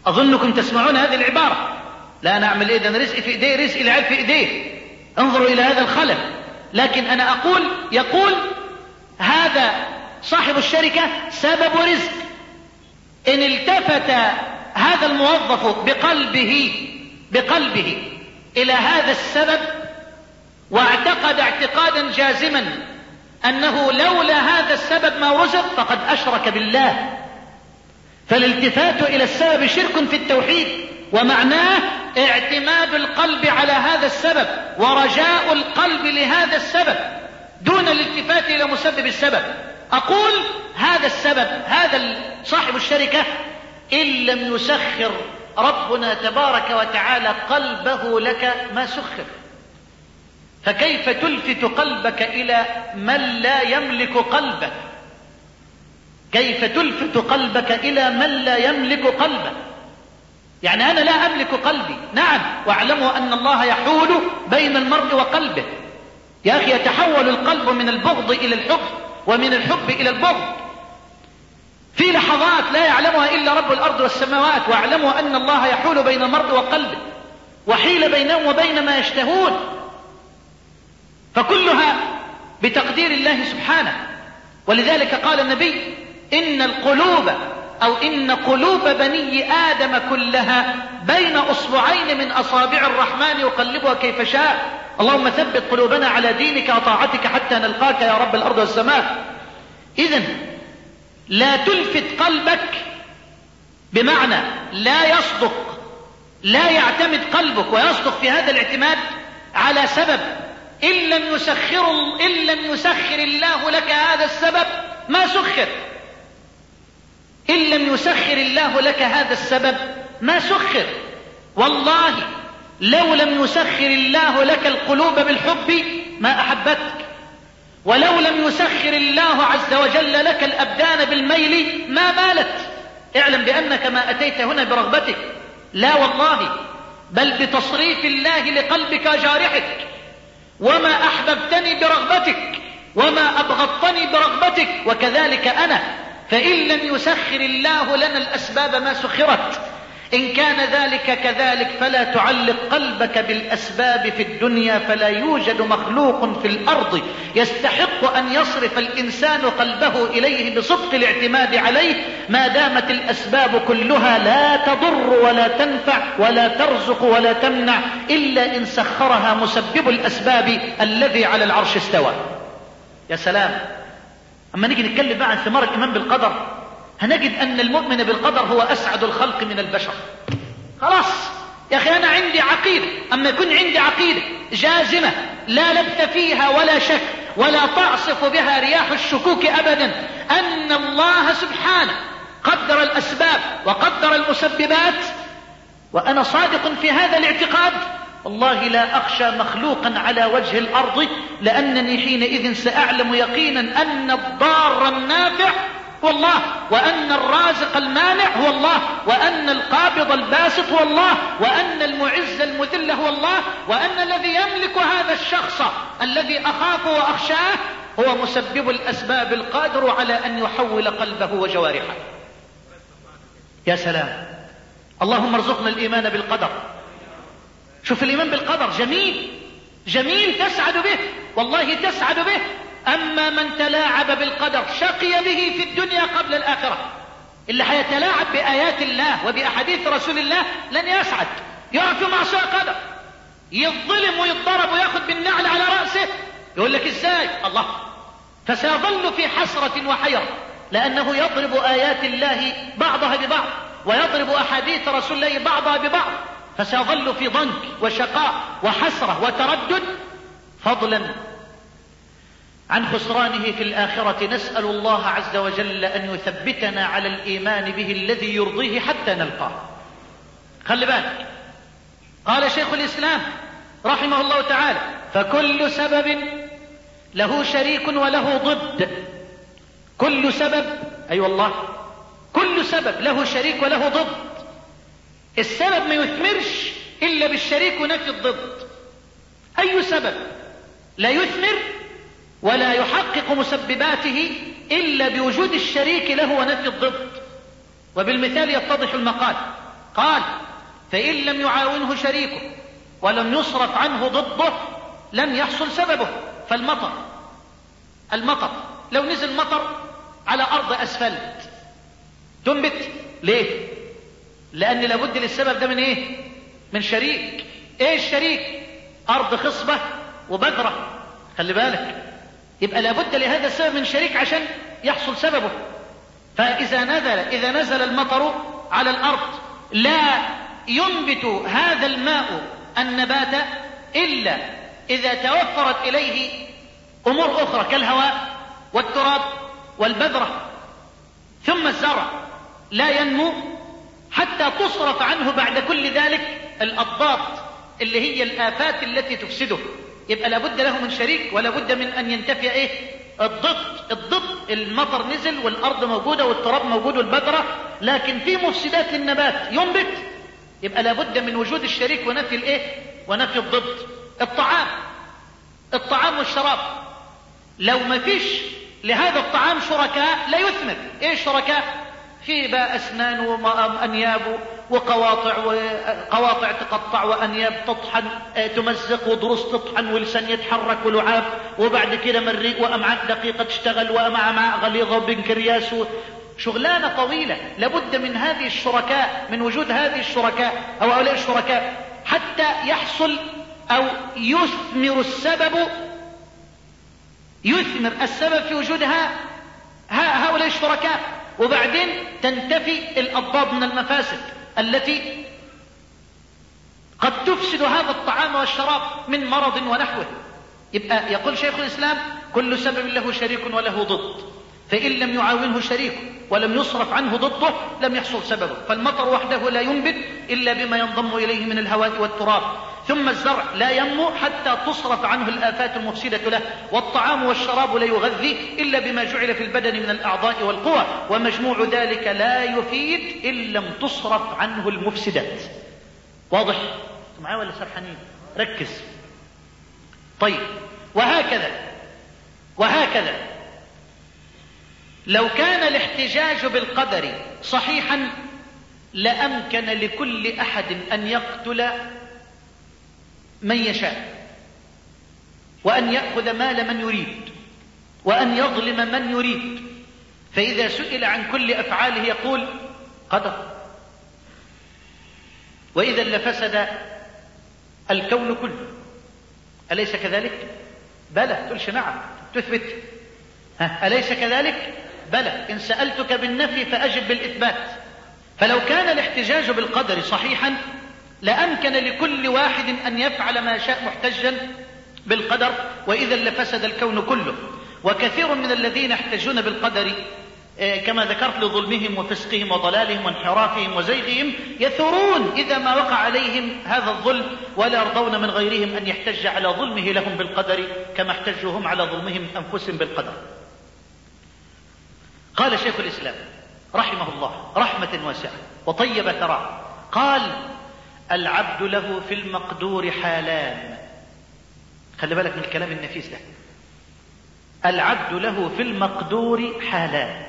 أظنكم تسمعون هذه العبارة. لا نعمل إيه ده رزقي في إيديه رزقي العيب في إيديه. انظروا إلى هذا الخلل. لكن أنا أقول يقول هذا صاحب الشركة سبب رزق. إن التفت هذا الموظف بقلبه بقلبه إلى هذا السبب واعتقد اعتقادا جازما أنه لولا هذا السبب ما رزق فقد أشرك بالله. فالالتفات إلى السبب شرك في التوحيد ومعناه اعتماد القلب على هذا السبب ورجاء القلب لهذا السبب دون الالتفات إلى مسبب السبب. أقول هذا السبب هذا صاحب الشركة إن لم يسخر ربنا تبارك وتعالى قلبه لك ما سخر. فكيف تلفت قلبك إلى من لا يملك قلبك كيف تلفت قلبك إلى من لا يملك قلبك يعني أنا لا أملك قلبي. نعم واعلموا أن الله يحول بين المرء وقلبه. يا أخي يتحول القلب من البغض إلى الحب ومن الحب إلى البغض. في لحظات لا يعلمها إلا رب الأرض والسماوات واعلموا أن الله يحول بين المرء وقلبه وحيل بينهم وبين ما يشتهون. فكلها بتقدير الله سبحانه. ولذلك قال النبي إن القلوب أو إن قلوب بني آدم كلها بين أصبعين من أصابع الرحمن يقلبها كيف شاء. اللهم ثبت قلوبنا على دينك وطاعتك حتى نلقاك يا رب الأرض والسماء. إذا لا تلفت قلبك بمعنى لا يصدق لا يعتمد قلبك ويصدق في هذا الاعتماد على سبب. إن لم يسخر إن لم يسخر الله لك هذا السبب ما سخر. إن لم يسخر الله لك هذا السبب ما سخر. والله لو لم يسخر الله لك القلوب بالحب ما أحبتك. ولو لم يسخر الله عز وجل لك الأبدان بالميل ما مالت اعلم بأنك ما أتيت هنا برغبتك. لا والله بل بتصريف الله لقلبك جارحك وما أحببتني برغبتك وما أبغضتني برغبتك. وكذلك أنا فإن لم يسخر الله لنا الأسباب ما سخرت. إن كان ذلك كذلك فلا تعلق قلبك بالأسباب في الدنيا فلا يوجد مخلوق في الأرض يستحق أن يصرف الإنسان قلبه إليه بصدق الاعتماد عليه. ما دامت الأسباب كلها لا تضر ولا تنفع ولا ترزق ولا تمنع إلا إن سخرها مسبب الأسباب الذي على العرش استوى. يا سلام. أما نيجي نتكلم بقى عن ثمار الإيمان بالقدر. هنجد أن المؤمن بالقدر هو أسعد الخلق من البشر. خلاص. يا أخي أنا عندي عقيدة. أما يكون عندي عقيدة جازمة لا لبث فيها ولا شك ولا تعصف بها رياح الشكوك أبدا. أن الله سبحانه قدر الأسباب وقدر المسببات. وأنا صادق في هذا الاعتقاد. والله لا أخشى مخلوقا على وجه الأرض لأنني حينئذ سأعلم يقينا أن الضار النافع هو الله وأن الرازق المانع هو الله وأن القابض الباسط هو الله وأن المعز المذل هو الله وأن الذي يملك هذا الشخص الذي أخاف وأخشاه هو مسبب الأسباب القادر على أن يحول قلبه وجوارحه. يا سلام. اللهم ارزقنا الإيمان بالقدر. شوف الإيمان بالقدر جميل جميل تسعد به والله تسعد به. أما من تلاعب بالقدر شقي به في الدنيا قبل الآخرة. اللي حيتلاعب بآيات الله وبأحاديث رسول الله لن يسعد. يقع في معصية قدر يظلم ويتضرب ويأخذ بالنعل على رأسه. يقول لك إزاي؟ الله. فسيظل في حسرة وحيرة. لأنه يضرب آيات الله بعضها ببعض ويضرب أحاديث رسول الله بعضها ببعض. فسيظل في ضنك وشقاء وحسرة وتردد فضلا عن خسرانه في الآخرة نسأل الله عز وجل أن يثبتنا على الإيمان به الذي يرضيه حتى نلقاه. خلي بالك. قال شيخ الإسلام رحمه الله تعالى فكل سبب له شريك وله ضد. كل سبب أي أيوة والله كل سبب له شريك وله ضد. السبب ما يثمرش إلا بالشريك ونفي الضد. أي سبب؟ لا يثمر ولا يحقق مسبباته إلا بوجود الشريك له ونفي الضد وبالمثال يتضح المقال. قال فإن لم يعاونه شريكه ولم يصرف عنه ضده لم يحصل سببه. فالمطر المطر لو نزل مطر على أرض أسفلت تنبت ليه؟ لأن لابد للسبب ده من إيه؟ من شريك. إيه الشريك؟ أرض خصبة وبذرة. خلي بالك. يبقى لابد لهذا السبب من شريك عشان يحصل سببه. فإذا نزل إذا نزل المطر على الأرض لا ينبت هذا الماء النبات إلا إذا توفرت إليه أمور أخرى كالهواء والتراب والبذرة ثم الزرع لا ينمو حتى تصرف عنه بعد كل ذلك الأضداد اللي هي الآفات التي تفسده. يبقى لابد له من شريك ولا بد من أن ينتفي إيه؟ الضد الضد المطر نزل والأرض موجودة والتراب موجود والبذرة لكن في مفسدات للنبات ينبت يبقى لابد من وجود الشريك ونفي الإيه؟ ونفي الضد. الطعام الطعام والشراب. لو ما فيش لهذا الطعام شركاء لا يثمر. إيه الشركاء؟ في بقى أسنان وأنياب وقواطع وقواطع تقطع وأنياب تطحن آه، تمزق وضروس تطحن ولسان يتحرك ولعاب. وبعد كده مريء وأمعاء دقيقة تشتغل وأمعاء غليظه وبنكرياس شغلانة طويلة. لابد من هذه الشركاء من وجود هذه الشركاء أو هؤلاء الشركاء حتى يحصل أو يثمر السبب يثمر السبب في وجودها هؤلاء الشركاء. وبعدين تنتفي الأضداد من المفاسد. التي قد تفسد هذا الطعام والشراب من مرض ونحوه. يبقى يقول شيخ الإسلام كل سبب له شريك وله ضد. فإن لم يعاونه شريك ولم يصرف عنه ضده لم يحصل سببه. فالمطر وحده لا ينبت إلا بما ينضم إليه من الهواء والتراب. ثم الزرع لا ينمو حتى تصرف عنه الآفات المفسدة له والطعام والشراب لا يغذي إلا بما جعل في البدن من الأعضاء والقوى ومجموع ذلك لا يفيد إن لم تصرف عنه المفسدات. واضح؟ معايا ولا سرحانين؟ ركز. طيب وهكذا وهكذا. لو كان الاحتجاج بالقدر صحيحا لأمكن لكل أحد أن يقتل من يشاء وأن يأخذ مال من يريد وأن يظلم من يريد. فإذا سئل عن كل أفعاله يقول قدر. وإذا لفسد الكون كله. أليس كذلك؟ بلى تقولش نعم تثبت. ها أليس كذلك؟ بلى إن سألتك بالنفي فأجب بالإثبات. فلو كان الاحتجاج بالقدر صحيحا لأمكن لكل واحد أن يفعل ما شاء محتجا بالقدر وإذا لفسد الكون كله. وكثير من الذين يحتجون بالقدر آه، كما ذكرت لظلمهم وفسقهم وضلالهم وانحرافهم وزيغهم يثورون إذا ما وقع عليهم هذا الظلم ولا يرضون من غيرهم أن يحتج على ظلمه لهم بالقدر كما احتجوا هم على ظلمهم أنفسهم بالقدر. قال شيخ الإسلام رحمه الله رحمة واسعة وطيب ثراه قال العبد له في المقدور حالان. خلي بالك من الكلام النفيس ده. العبد له في المقدور حالان.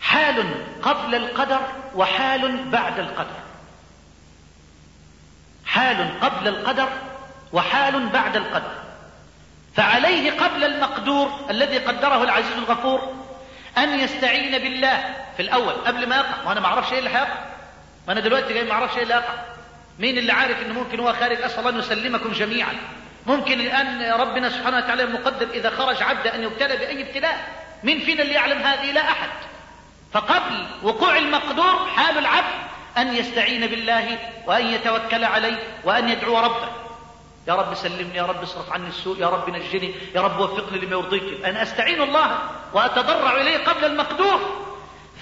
حال قبل القدر وحال بعد القدر. حال قبل القدر وحال بعد القدر. فعليه قبل المقدور الذي قدره العزيز الغفور أن يستعين بالله في الأول قبل ما يقع. وأنا ما أعرفش إيه اللي هيقع. ما أنا دلوقتي جاي ما أعرفش إيه اللي يقع مين اللي عارف ان ممكن هو خارج؟ أسأل الله أن يسلمكم جميعا. ممكن الان ربنا سبحانه وتعالى مقدر إذا خرج عبد أن يبتلى بأي ابتلاء. مين فينا اللي يعلم هذه؟ لا أحد. فقبل وقوع المقدور حال العبد أن يستعين بالله وأن يتوكل عليه وأن يدعو ربه. يا رب سلمني يا رب اصرف عني السوء يا رب نجني يا رب وفقني لما يرضيك. أنا أستعين الله وأتضرع إليه قبل المقدور.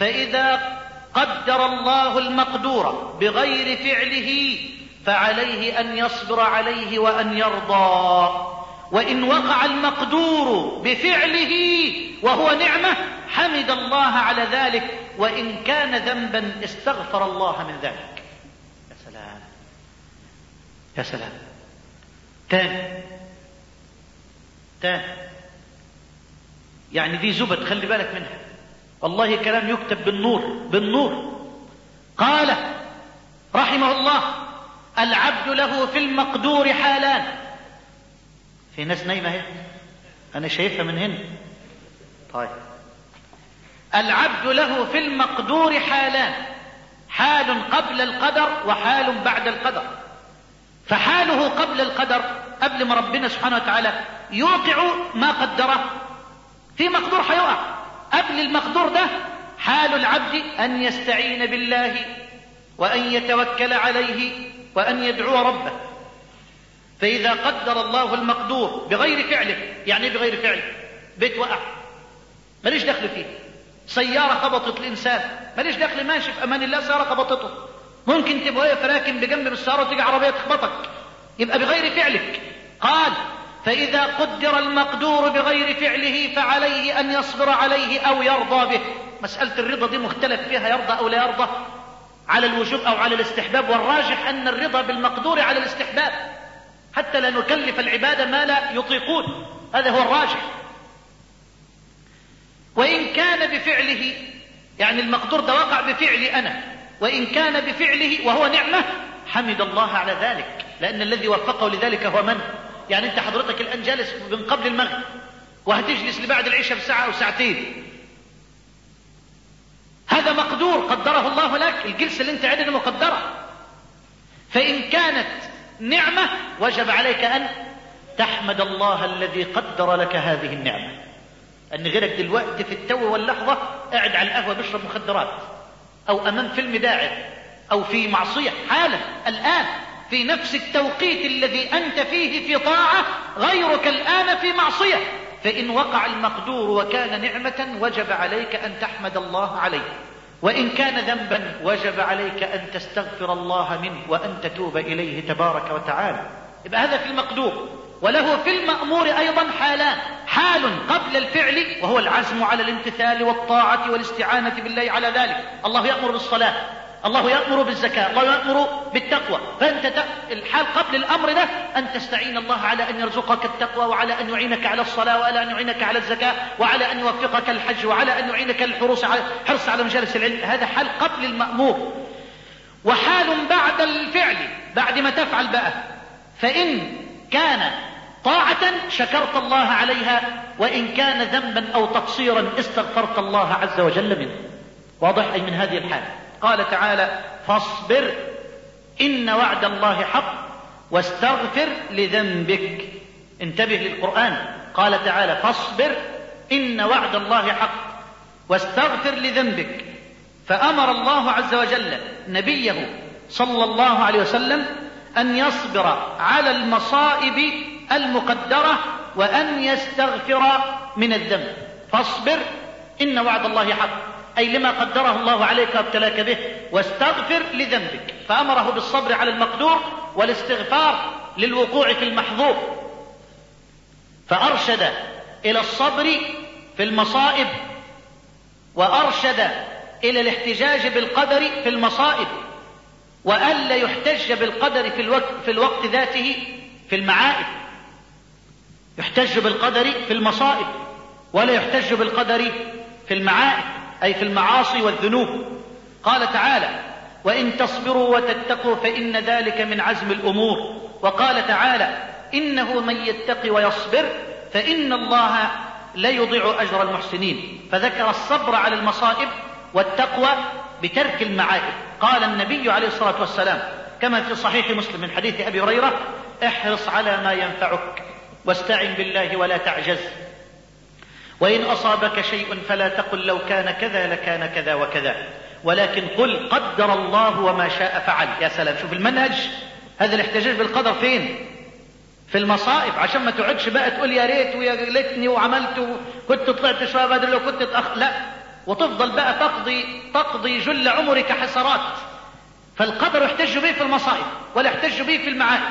فإذا قدر الله المقدور بغير فعله فعليه أن يصبر عليه وأن يرضى. وإن وقع المقدور بفعله وهو نعمة حمد الله على ذلك. وإن كان ذنبا استغفر الله من ذلك. يا سلام. يا سلام. تاني تاني يعني دي زبد خلي بالك منها. والله كلام يكتب بالنور بالنور. قال رحمه الله العبد له في المقدور حالان. في ناس نايمة اهي أنا شايفها من هنا. طيب. العبد له في المقدور حالان. حال قبل القدر وحال بعد القدر. فحاله قبل القدر قبل ما ربنا سبحانه وتعالى يوقع ما قدره في مقدور حيوقع قبل المقدور ده حال العبد أن يستعين بالله وأن يتوكل عليه وأن يدعو ربه. فإذا قدر الله المقدور بغير فعله يعني إيه بغير فعله؟ بيت وقع. ماليش دخل فيه. سيارة خبطت الإنسان. ماليش دخل ماشي في أمان الله سيارة خبطته. ممكن تبقى واقف راكن بجنب السيارة وتيجي عربية تخبطك. يبقى بغير فعلك. قال فإذا قدر المقدور بغير فعله فعليه أن يصبر عليه أو يرضى به. مسألة الرضا دي مختلف فيها يرضى أو لا يرضى؟ على الوجوب أو على الاستحباب. والراجح أن الرضا بالمقدور على الاستحباب. حتى لا نكلف العبادة ما لا يطيقون. هذا هو الراجح. وإن كان بفعله يعني المقدور ده وقع بفعلي أنا. وإن كان بفعله وهو نعمة حمد الله على ذلك. لأن الذي وفقه لذلك هو من؟ يعني أنت حضرتك الآن جالس من قبل المغرب وهتجلس لبعد العشاء بساعة أو ساعتين. هذا مقدور قدره الله لك الجلسة اللي انت قاعدها مقدرة. فإن كانت نعمة وجب عليك أن تحمد الله الذي قدر لك هذه النعمة. أن غيرك دلوقتي في التو واللحظة قاعد على القهوة بيشرب مخدرات أو أمام فيلم داعر أو في معصية حالا الآن. في نفس التوقيت الذي أنت فيه في طاعة غيرك الآن في معصية. فإن وقع المقدور وكان نعمة وجب عليك أن تحمد الله عليه. وإن كان ذنبا وجب عليك أن تستغفر الله منه وأن تتوب إليه تبارك وتعالى. يبقى هذا في المقدور. وله في المأمور أيضا حالان. حال قبل الفعل وهو العزم على الامتثال والطاعة والاستعانة بالله على ذلك. الله يأمر بالصلاة. الله يأمر بالزكاة الله يأمر بالتقوى. فأنت الحال قبل الأمر ده أن تستعين الله على أن يرزقك التقوى وعلى أن يعينك على الصلاة وعلى أن يعينك على الزكاة وعلى أن يوفقك الحج وعلى أن يعينك الحرص على حرص على مجالس العلم. هذا حال قبل المأمور. وحال بعد الفعل بعد ما تفعل بقى. فإن كان طاعة شكرت الله عليها وإن كان ذنبا أو تقصيرا استغفرت الله عز وجل منه. واضح أي من هذه الحال؟ قال تعالى فاصبر إن وعد الله حق واستغفر لذنبك. انتبه للقرآن. قال تعالى فاصبر إن وعد الله حق واستغفر لذنبك. فأمر الله عز وجل نبيه صلى الله عليه وسلم أن يصبر على المصائب المقدرة وأن يستغفر من الذنب. فاصبر إن وعد الله حق. أي لما قدره الله عليك وابتلاك به واستغفر لذنبك. فأمره بالصبر على المقدور والاستغفار للوقوع في المحظور. فأرشد إلى الصبر في المصائب وأرشد إلى الاحتجاج بالقدر في المصائب وألا يحتج بالقدر في الوقت, في الوقت ذاته في المعائب. يحتج بالقدر في المصائب ولا يحتج بالقدر في المعائب. أي في المعاصي والذنوب. قال تعالى وإن تصبروا وتتقوا فإن ذلك من عزم الأمور. وقال تعالى إنه من يتق ويصبر فإن الله لا يضيع أجر المحسنين. فذكر الصبر على المصائب والتقوى بترك المعائب قال النبي عليه الصلاة والسلام كما في صحيح مسلم من حديث أبي هريرة احرص على ما ينفعك واستعن بالله ولا تعجز. وإن أصابك شيء فلا تقل لو كان كذا لكان كذا وكذا. ولكن قل قدر الله وما شاء فعل. يا سلام شوف المنهج. هذا الاحتجاج بالقدر فين؟ في المصائب. عشان ما تقعدش بقى تقول يا ريت ويا ليتني وعملت كنت طلعت شوية بدل لو كنت تأخ... لا. وتفضل بقى تقضي تقضي جل عمرك حسرات فالقدر يحتج به في المصائب ولا يحتج به في المعاني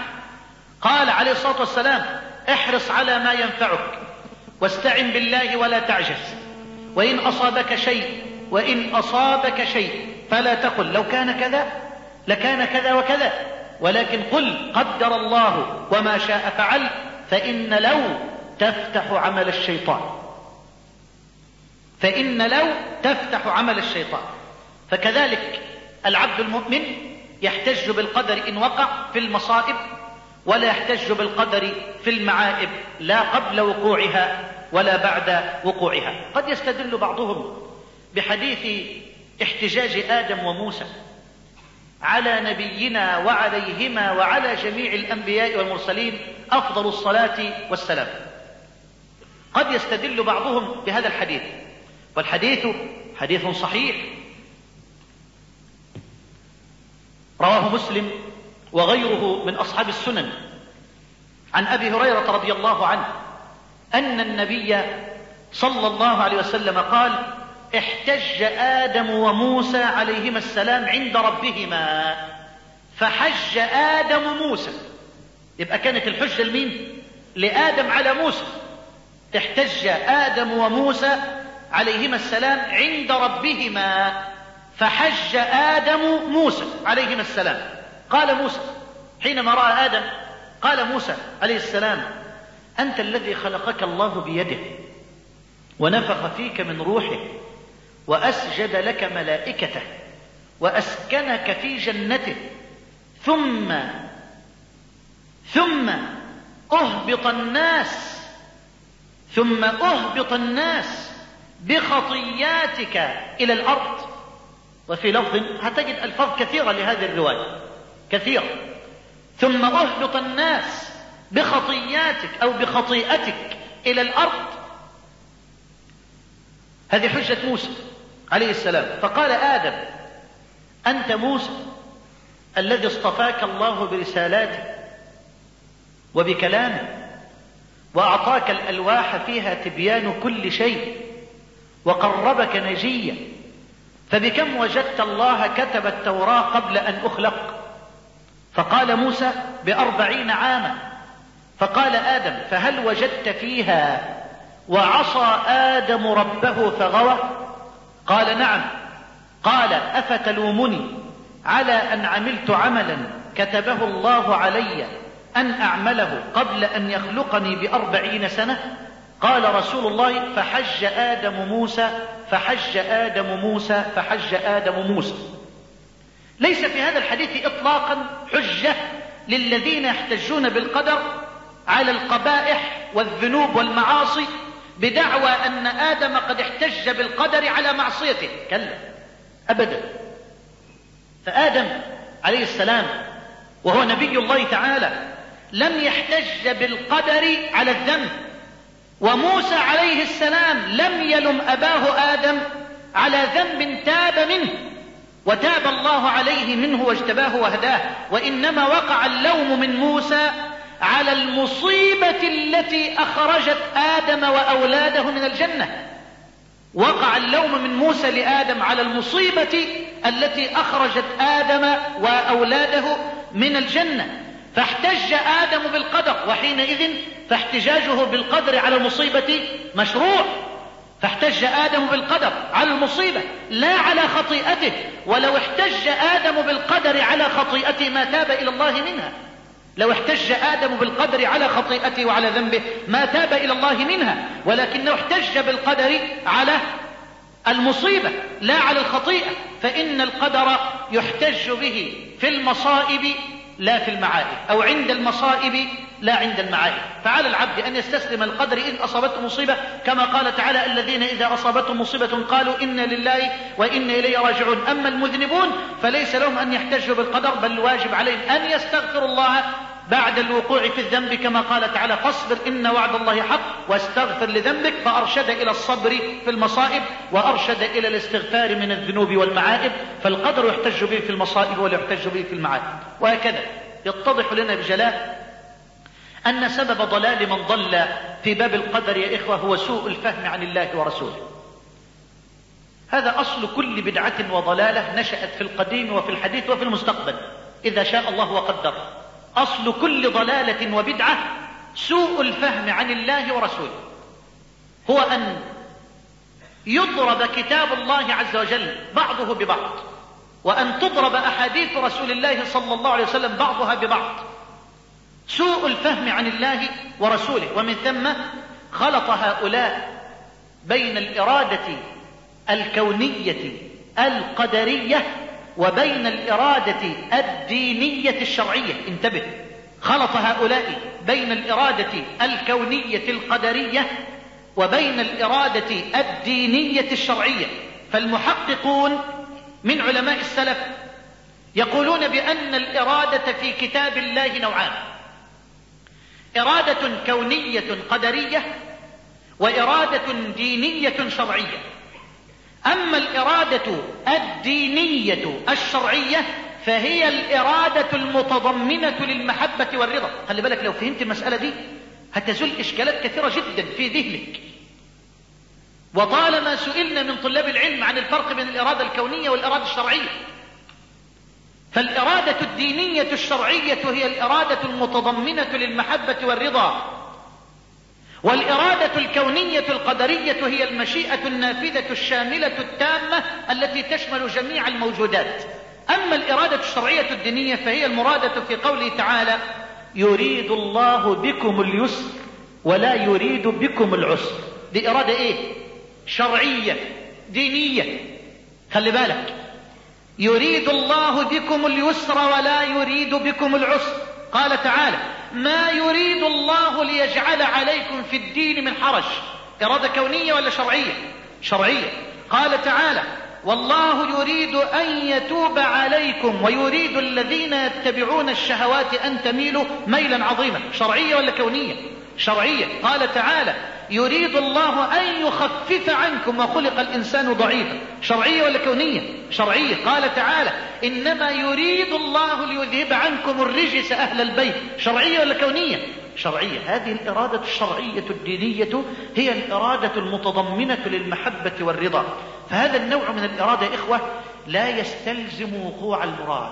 قال عليه الصلاة والسلام احرص على ما ينفعك. واستعن بالله ولا تعجز. وإن أصابك شيء وإن أصابك شيء فلا تقل. لو كان كذا لكان كذا وكذا. ولكن قل قدر الله وما شاء فعل فإن لو تفتح عمل الشيطان. فإن لو تفتح عمل الشيطان. فكذلك العبد المؤمن يحتج بالقدر إن وقع في المصائب ولا يحتج بالقدر في المعائب لا قبل وقوعها ولا بعد وقوعها. قد يستدل بعضهم بحديث احتجاج آدم وموسى على نبينا وعليهما وعلى جميع الأنبياء والمرسلين أفضل الصلاة والسلام. قد يستدل بعضهم بهذا الحديث. والحديث حديث صحيح. رواه مسلم وغيره من أصحاب السنن. عن أبي هريرة رضي الله عنه أن النبي صلى الله عليه وسلم قال احتج آدم وموسى عليهما السلام عند ربهما. فحج آدم موسى. يبقى كانت الحجة لمين؟ لآدم على موسى. احتج آدم وموسى عليهما السلام عند ربهما. فحج آدم موسى عليهما السلام. قال موسى حينما رأى آدم قال موسى عليه السلام أنت الذي خلقك الله بيده ونفخ فيك من روحه وأسجد لك ملائكته وأسكنك في جنته ثم ثم أهبط الناس ثم أهبط الناس بخطياتك إلى الأرض. وفي لفظ هتجد ألفاظ كثيرة لهذه الرواية. كثيرة ثم أهبط الناس بخطياتك أو بخطيئتك إلى الأرض. هذه حجة موسى عليه السلام. فقال آدم أنت موسى الذي اصطفاك الله برسالاته وبكلامه وأعطاك الألواح فيها تبيان كل شيء وقربك نجيا فبكم وجدت الله كتب التوراة قبل أن أخلق؟ فقال موسى بأربعين عاما. فقال آدم فهل وجدت فيها وعصى آدم ربه فغوى؟ قال نعم. قال أفتلومني على أن عملت عملا كتبه الله علي أن أعمله قبل أن يخلقني بأربعين سنة؟ قال رسول الله فحج آدم موسى فحج آدم موسى فحج آدم موسى. ليس في هذا الحديث إطلاقا حجة للذين يحتجون بالقدر على القبائح والذنوب والمعاصي بدعوى أن آدم قد احتج بالقدر على معصيته. كلا. أبدا. فآدم عليه السلام وهو نبي الله تعالى لم يحتج بالقدر على الذنب. وموسى عليه السلام لم يلم أباه آدم على ذنب تاب منه. وتاب الله عليه منه واجتباه وهداه وإنما وقع اللوم من موسى على المصيبة التي أخرجت آدم وأولاده من الجنة. وقع اللوم من موسى لآدم على المصيبة التي أخرجت آدم وأولاده من الجنة. فاحتج آدم بالقدر وحينئذ فاحتجاجه بالقدر على المصيبة مشروع. فاحتج آدم بالقدر على المصيبة لا على خطيئته ولو احتج آدم بالقدر على خطيئته ما تاب إلى الله منها. لو احتج آدم بالقدر على خطيئته وعلى ذنبه ما تاب إلى الله منها. ولكنه احتج بالقدر على المصيبة لا على الخطيئة فإن القدر يحتج به في المصائب لا في المعائب أو عند المصائب لا عند المعائب فعلى العبد أن يستسلم القدر إن أصابته مصيبة كما قال تعالى الذين إذا أصابتهم مصيبة قالوا إنا لله وإنا إليه راجعون. أما المذنبون فليس لهم أن يحتجوا بالقدر بل الواجب عليهم أن يستغفروا الله بعد الوقوع في الذنب كما قال تعالى فاصبر إن وعد الله حق واستغفر لذنبك فأرشد إلى الصبر في المصائب وأرشد إلى الاستغفار من الذنوب والمعائب فالقدر يحتج به في المصائب ولا يحتج به في المعائب وهكذا يتضح لنا بجلاء أن سبب ضلال من ضل في باب القدر يا إخوة هو سوء الفهم عن الله ورسوله هذا أصل كل بدعة وضلالة نشأت في القديم وفي الحديث وفي المستقبل إذا شاء الله وقدر أصل كل ضلالة وبدعة سوء الفهم عن الله ورسوله. هو أن يضرب كتاب الله عز وجل بعضه ببعض وأن تضرب أحاديث رسول الله صلى الله عليه وسلم بعضها ببعض. سوء الفهم عن الله ورسوله ومن ثم خلط هؤلاء بين الإرادة الكونية القدرية وبين الإرادة الدينية الشرعية. انتبه. خلط هؤلاء بين الإرادة الكونية القدرية وبين الإرادة الدينية الشرعية. فالمحققون من علماء السلف يقولون بأن الإرادة في كتاب الله نوعان. إرادة كونية قدرية وإرادة دينية شرعية. أما الإرادة الدينية الشرعية فهي الإرادة المتضمنة للمحبة والرضا. خلي بالك لو فهمت المسألة دي هتزول إشكالات كثيرة جدا في ذهنك. وطالما سئلنا من طلاب العلم عن الفرق بين الإرادة الكونية والإرادة الشرعية. فالإرادة الدينية الشرعية هي الإرادة المتضمنة للمحبة والرضا. والإرادة الكونية القدرية هي المشيئة النافذة الشاملة التامة التي تشمل جميع الموجودات. أما الإرادة الشرعية الدينية فهي المرادة في قوله تعالى يريد الله بكم اليسر ولا يريد بكم العسر. دي إرادة إيه؟ شرعية دينية. خلي بالك. يريد الله بكم اليسر ولا يريد بكم العسر. قال تعالى ما يريد الله ليجعل عليكم في الدين من حرج. إرادة كونية ولا شرعية؟ شرعية. قال تعالى والله يريد أن يتوب عليكم ويريد الذين يتبعون الشهوات أن تميلوا ميلا عظيما. شرعية ولا كونية؟ شرعية. قال تعالى يريد الله أن يخفف عنكم وخلق الإنسان ضعيفا. شرعية ولا كونية؟ شرعية. قال تعالى إنما يريد الله ليذهب عنكم الرجس أهل البيت. شرعية ولا كونية؟ شرعية. هذه الإرادة الشرعية الدينية هي الإرادة المتضمنة للمحبة والرضا. فهذا النوع من الإرادة إخوة لا يستلزم وقوع المراد.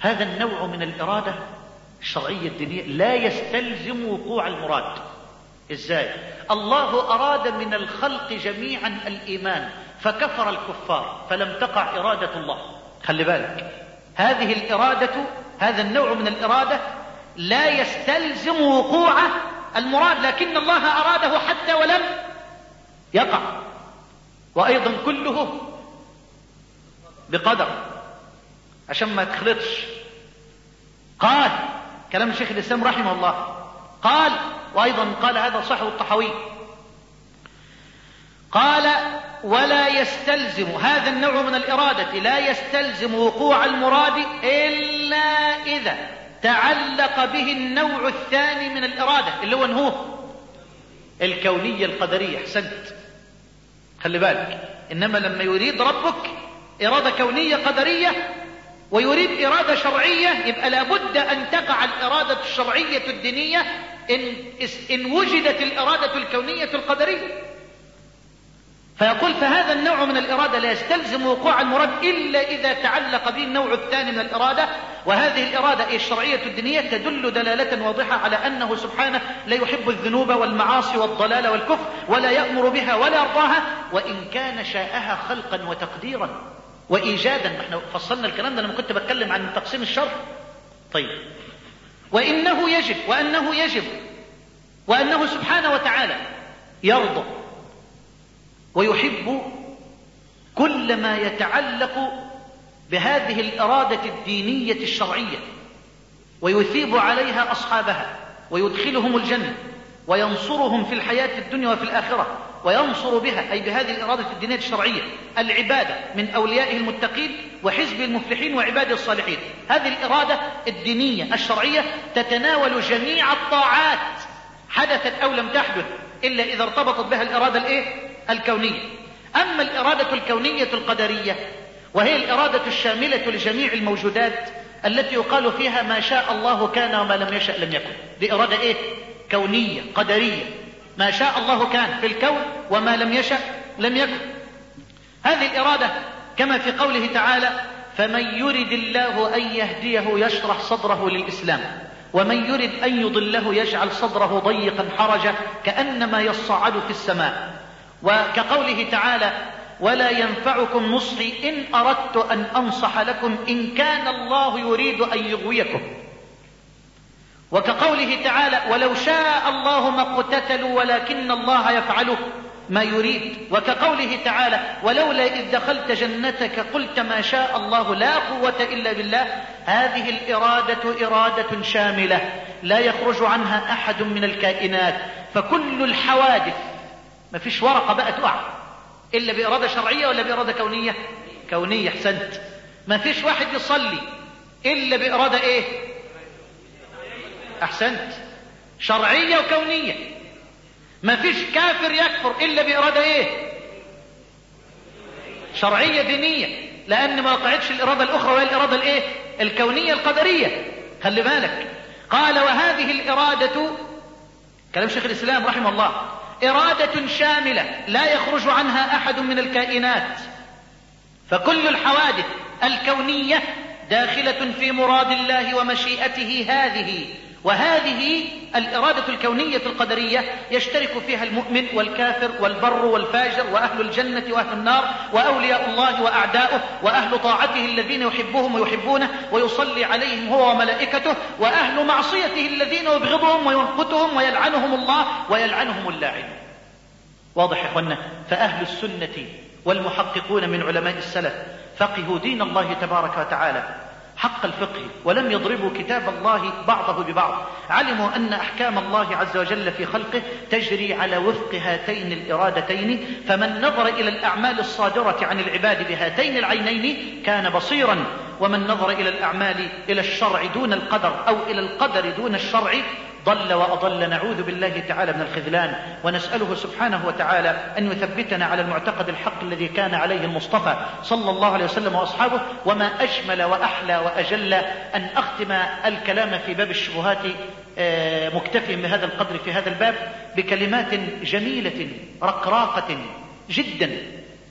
هذا النوع من الإرادة الشرعية الدينية لا يستلزم وقوع المراد. إزاي؟ الله أراد من الخلق جميعا الإيمان فكفر الكفار فلم تقع إرادة الله. خلي بالك هذه الإرادة هذا النوع من الإرادة لا يستلزم وقوع المراد لكن الله أراده حتى ولم يقع. وأيضا كله بقدر. عشان ما تخلطش. قال كلام الشيخ الإسلام رحمه الله. قال وأيضا قال هذا صحه الطحوي قال ولا يستلزم هذا النوع من الإرادة لا يستلزم وقوع المراد إلا إذا تعلق به النوع الثاني من الإرادة اللي هو هو الكونية القدرية. أحسنت. خلي بالك. إنما لما يريد ربك إرادة كونية قدرية ويريد إرادة شرعية يبقى لابد أن تقع الإرادة الشرعية الدينية إن, إن وجدت الإرادة الكونية القدرية. فيقول فهذا النوع من الإرادة لا يستلزم وقوع المراد إلا إذا تعلق به النوع الثاني من الإرادة وهذه الإرادة الشرعية الدينية تدل دلالة واضحة على أنه سبحانه لا يحب الذنوب والمعاصي والضلال والكفر ولا يأمر بها ولا يرضاها وإن كان شاءها خلقا وتقديرا. وإيجادا إحنا فصلنا الكلام ده لما كنت بتكلم عن تقسيم الشر طيب. وإنه يجب وأنه يجب وأنه سبحانه وتعالى يرضى ويحب كل ما يتعلق بهذه الإرادة الدينية الشرعية ويثيب عليها أصحابها ويدخلهم الجنة وينصرهم في الحياة الدنيا وفي الآخرة. وينصر بها أي بهذه الإرادة الدينية الشرعية العبادة من أوليائه المتقين وحزب المفلحين وعباد الصالحين هذه الإرادة الدينية الشرعية تتناول جميع الطاعات حدثت أو لم تحدث إلا إذا ارتبطت بها الإرادة الإيه؟ الكونية أما الإرادة الكونية القدرية وهي الإرادة الشاملة لجميع الموجودات التي يقال فيها ما شاء الله كان وما لم يشأ لم يكن دي إرادة إيه؟ كونية قدرية ما شاء الله كان في الكون وما لم يشأ لم يكن. هذه الإرادة كما في قوله تعالى فمن يرد الله أن يهديه يشرح صدره للإسلام ومن يرد أن يضله يجعل صدره ضيقا حرجا كأنما يصعد في السماء. وكقوله تعالى ولا ينفعكم نصحي إن أردت أن أنصح لكم إن كان الله يريد أن يغويكم. وكقوله تعالى ولو شاء الله ما اقتتلوا ولكن الله يفعله ما يريد وكقوله تعالى ولولا إذ دخلت جنتك قلت ما شاء الله لا قوة إلا بالله هذه الإرادة إرادة شاملة لا يخرج عنها أحد من الكائنات فكل الحوادث ما فيش ورقة بقى تقع إلا بإرادة شرعية ولا بإرادة كونية؟ كونية أحسنت. ما فيش واحد يصلي إلا بإرادة إيه؟ أحسنت. شرعية وكونية. ما فيش كافر يكفر إلا بإرادة إيه؟ شرعية دينية. لأن ما وقعتش الإرادة الأخرى وهي الإرادة الإيه؟ الكونية القدرية. خلي بالك. قال وهذه الإرادة كلام شيخ الإسلام رحمه الله إرادة شاملة لا يخرج عنها أحد من الكائنات. فكل الحوادث الكونية داخلة في مراد الله ومشيئته هذه. وهذه الإرادة الكونية القدرية يشترك فيها المؤمن والكافر والبر والفاجر وأهل الجنة وأهل النار وأولياء الله وأعداؤه وأهل طاعته الذين يحبهم ويحبونه ويصلي عليهم هو وملائكته وأهل معصيته الذين يبغضهم وينقتهم ويلعنهم الله ويلعنهم اللاعن واضح يا اخوانا فأهل السنة والمحققون من علماء السلف فقهوا دين الله تبارك وتعالى حق الفقه ولم يضربوا كتاب الله بعضه ببعض. علموا أن أحكام الله عز وجل في خلقه تجري على وفق هاتين الإرادتين فمن نظر إلى الأعمال الصادرة عن العباد بهاتين العينين كان بصيرا ومن نظر إلى الأعمال إلى الشرع دون القدر أو إلى القدر دون الشرع ضل وأضل. نعوذ بالله تعالى من الخذلان ونسأله سبحانه وتعالى أن يثبتنا على المعتقد الحق الذي كان عليه المصطفى صلى الله عليه وسلم وأصحابه. وما أجمل وأحلى وأجل أن أختم الكلام في باب الشبهات آه، مكتفي بهذا القدر في هذا الباب بكلمات جميلة رقراقة جدا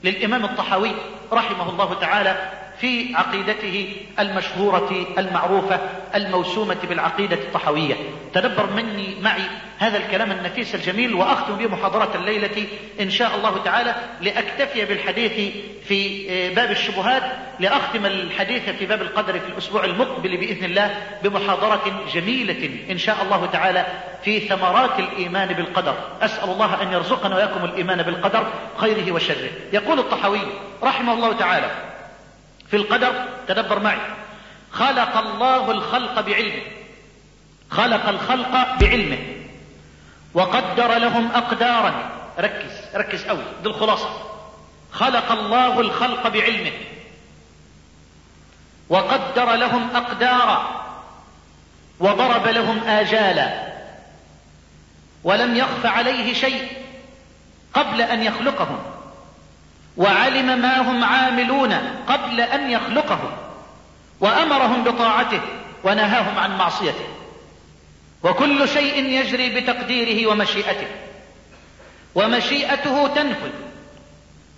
للإمام الطحاوي رحمه الله تعالى. في عقيدته المشهورة المعروفة الموسومة بالعقيدة الطحوية تدبر مني معي هذا الكلام النفيس الجميل وأختم به محاضرة الليلة إن شاء الله تعالى لأكتفي بالحديث في باب الشبهات لأختم الحديث في باب القدر في الأسبوع المقبل بإذن الله بمحاضرة جميلة إن شاء الله تعالى في ثمرات الإيمان بالقدر. أسأل الله أن يرزقنا وياكم الإيمان بالقدر خيره وشره. يقول الطحوي رحمه الله تعالى في القدر تدبر معي. خلق الله الخلق بعلمه. خلق الخلق بعلمه. وقدر لهم أقدارا. ركز ركز قوي دي الخلاصة. خلق الله الخلق بعلمه. وقدر لهم أقدارا. وضرب لهم آجالا. ولم يخف عليه شيء قبل أن يخلقهم. وعلم ما هم عاملون قبل أن يخلقهم وأمرهم بطاعته ونهاهم عن معصيته. وكل شيء يجري بتقديره ومشيئته. ومشيئته تنفذ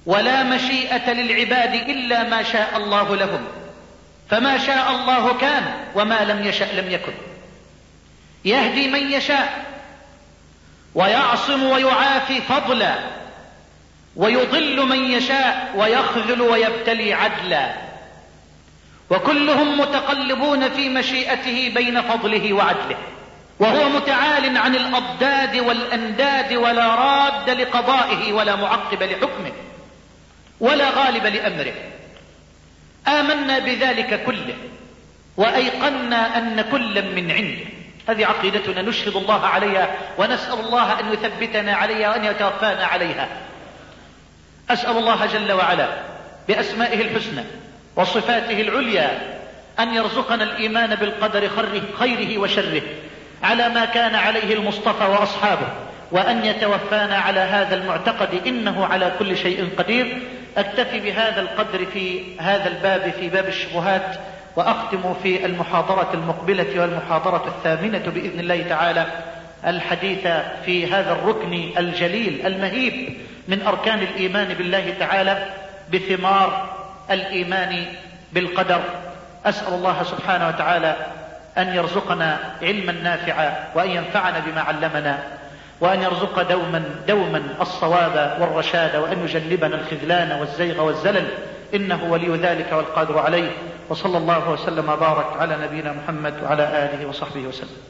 ولا مشيئة للعباد إلا ما شاء الله لهم. فما شاء الله كان وما لم يشأ لم يكن. يهدي من يشاء ويعصم ويعافي فضلا. ويضل من يشاء ويخذل ويبتلي عدلا. وكلهم متقلبون في مشيئته بين فضله وعدله. وهو متعال عن الأضداد والأنداد ولا راد لقضائه ولا معقب لحكمه ولا غالب لأمره. آمنا بذلك كله وأيقنا أن كلا من عنده. هذه عقيدتنا. نشهد الله عليها ونسأل الله أن يثبتنا عليها وأن يتوفانا عليها. أسأل الله جل وعلا بأسمائه الحسنى وصفاته العليا أن يرزقنا الإيمان بالقدر خيره وشره على ما كان عليه المصطفى وأصحابه وأن يتوفانا على هذا المعتقد إنه على كل شيء قدير. أكتفي بهذا القدر في هذا الباب في باب الشبهات وأختم في المحاضرة المقبلة والمحاضرة الثامنة بإذن الله تعالى الحديث في هذا الركن الجليل المهيب. من أركان الإيمان بالله تعالى بثمار الإيمان بالقدر. أسأل الله سبحانه وتعالى أن يرزقنا علما نافعا وأن ينفعنا بما علمنا وأن يرزق دوما دوما الصواب والرشاد وأن يجنبنا الخذلان والزيغ والزلل. إنه ولي ذلك والقادر عليه. وصلى الله وسلم وبارك على نبينا محمد وعلى آله وصحبه وسلم.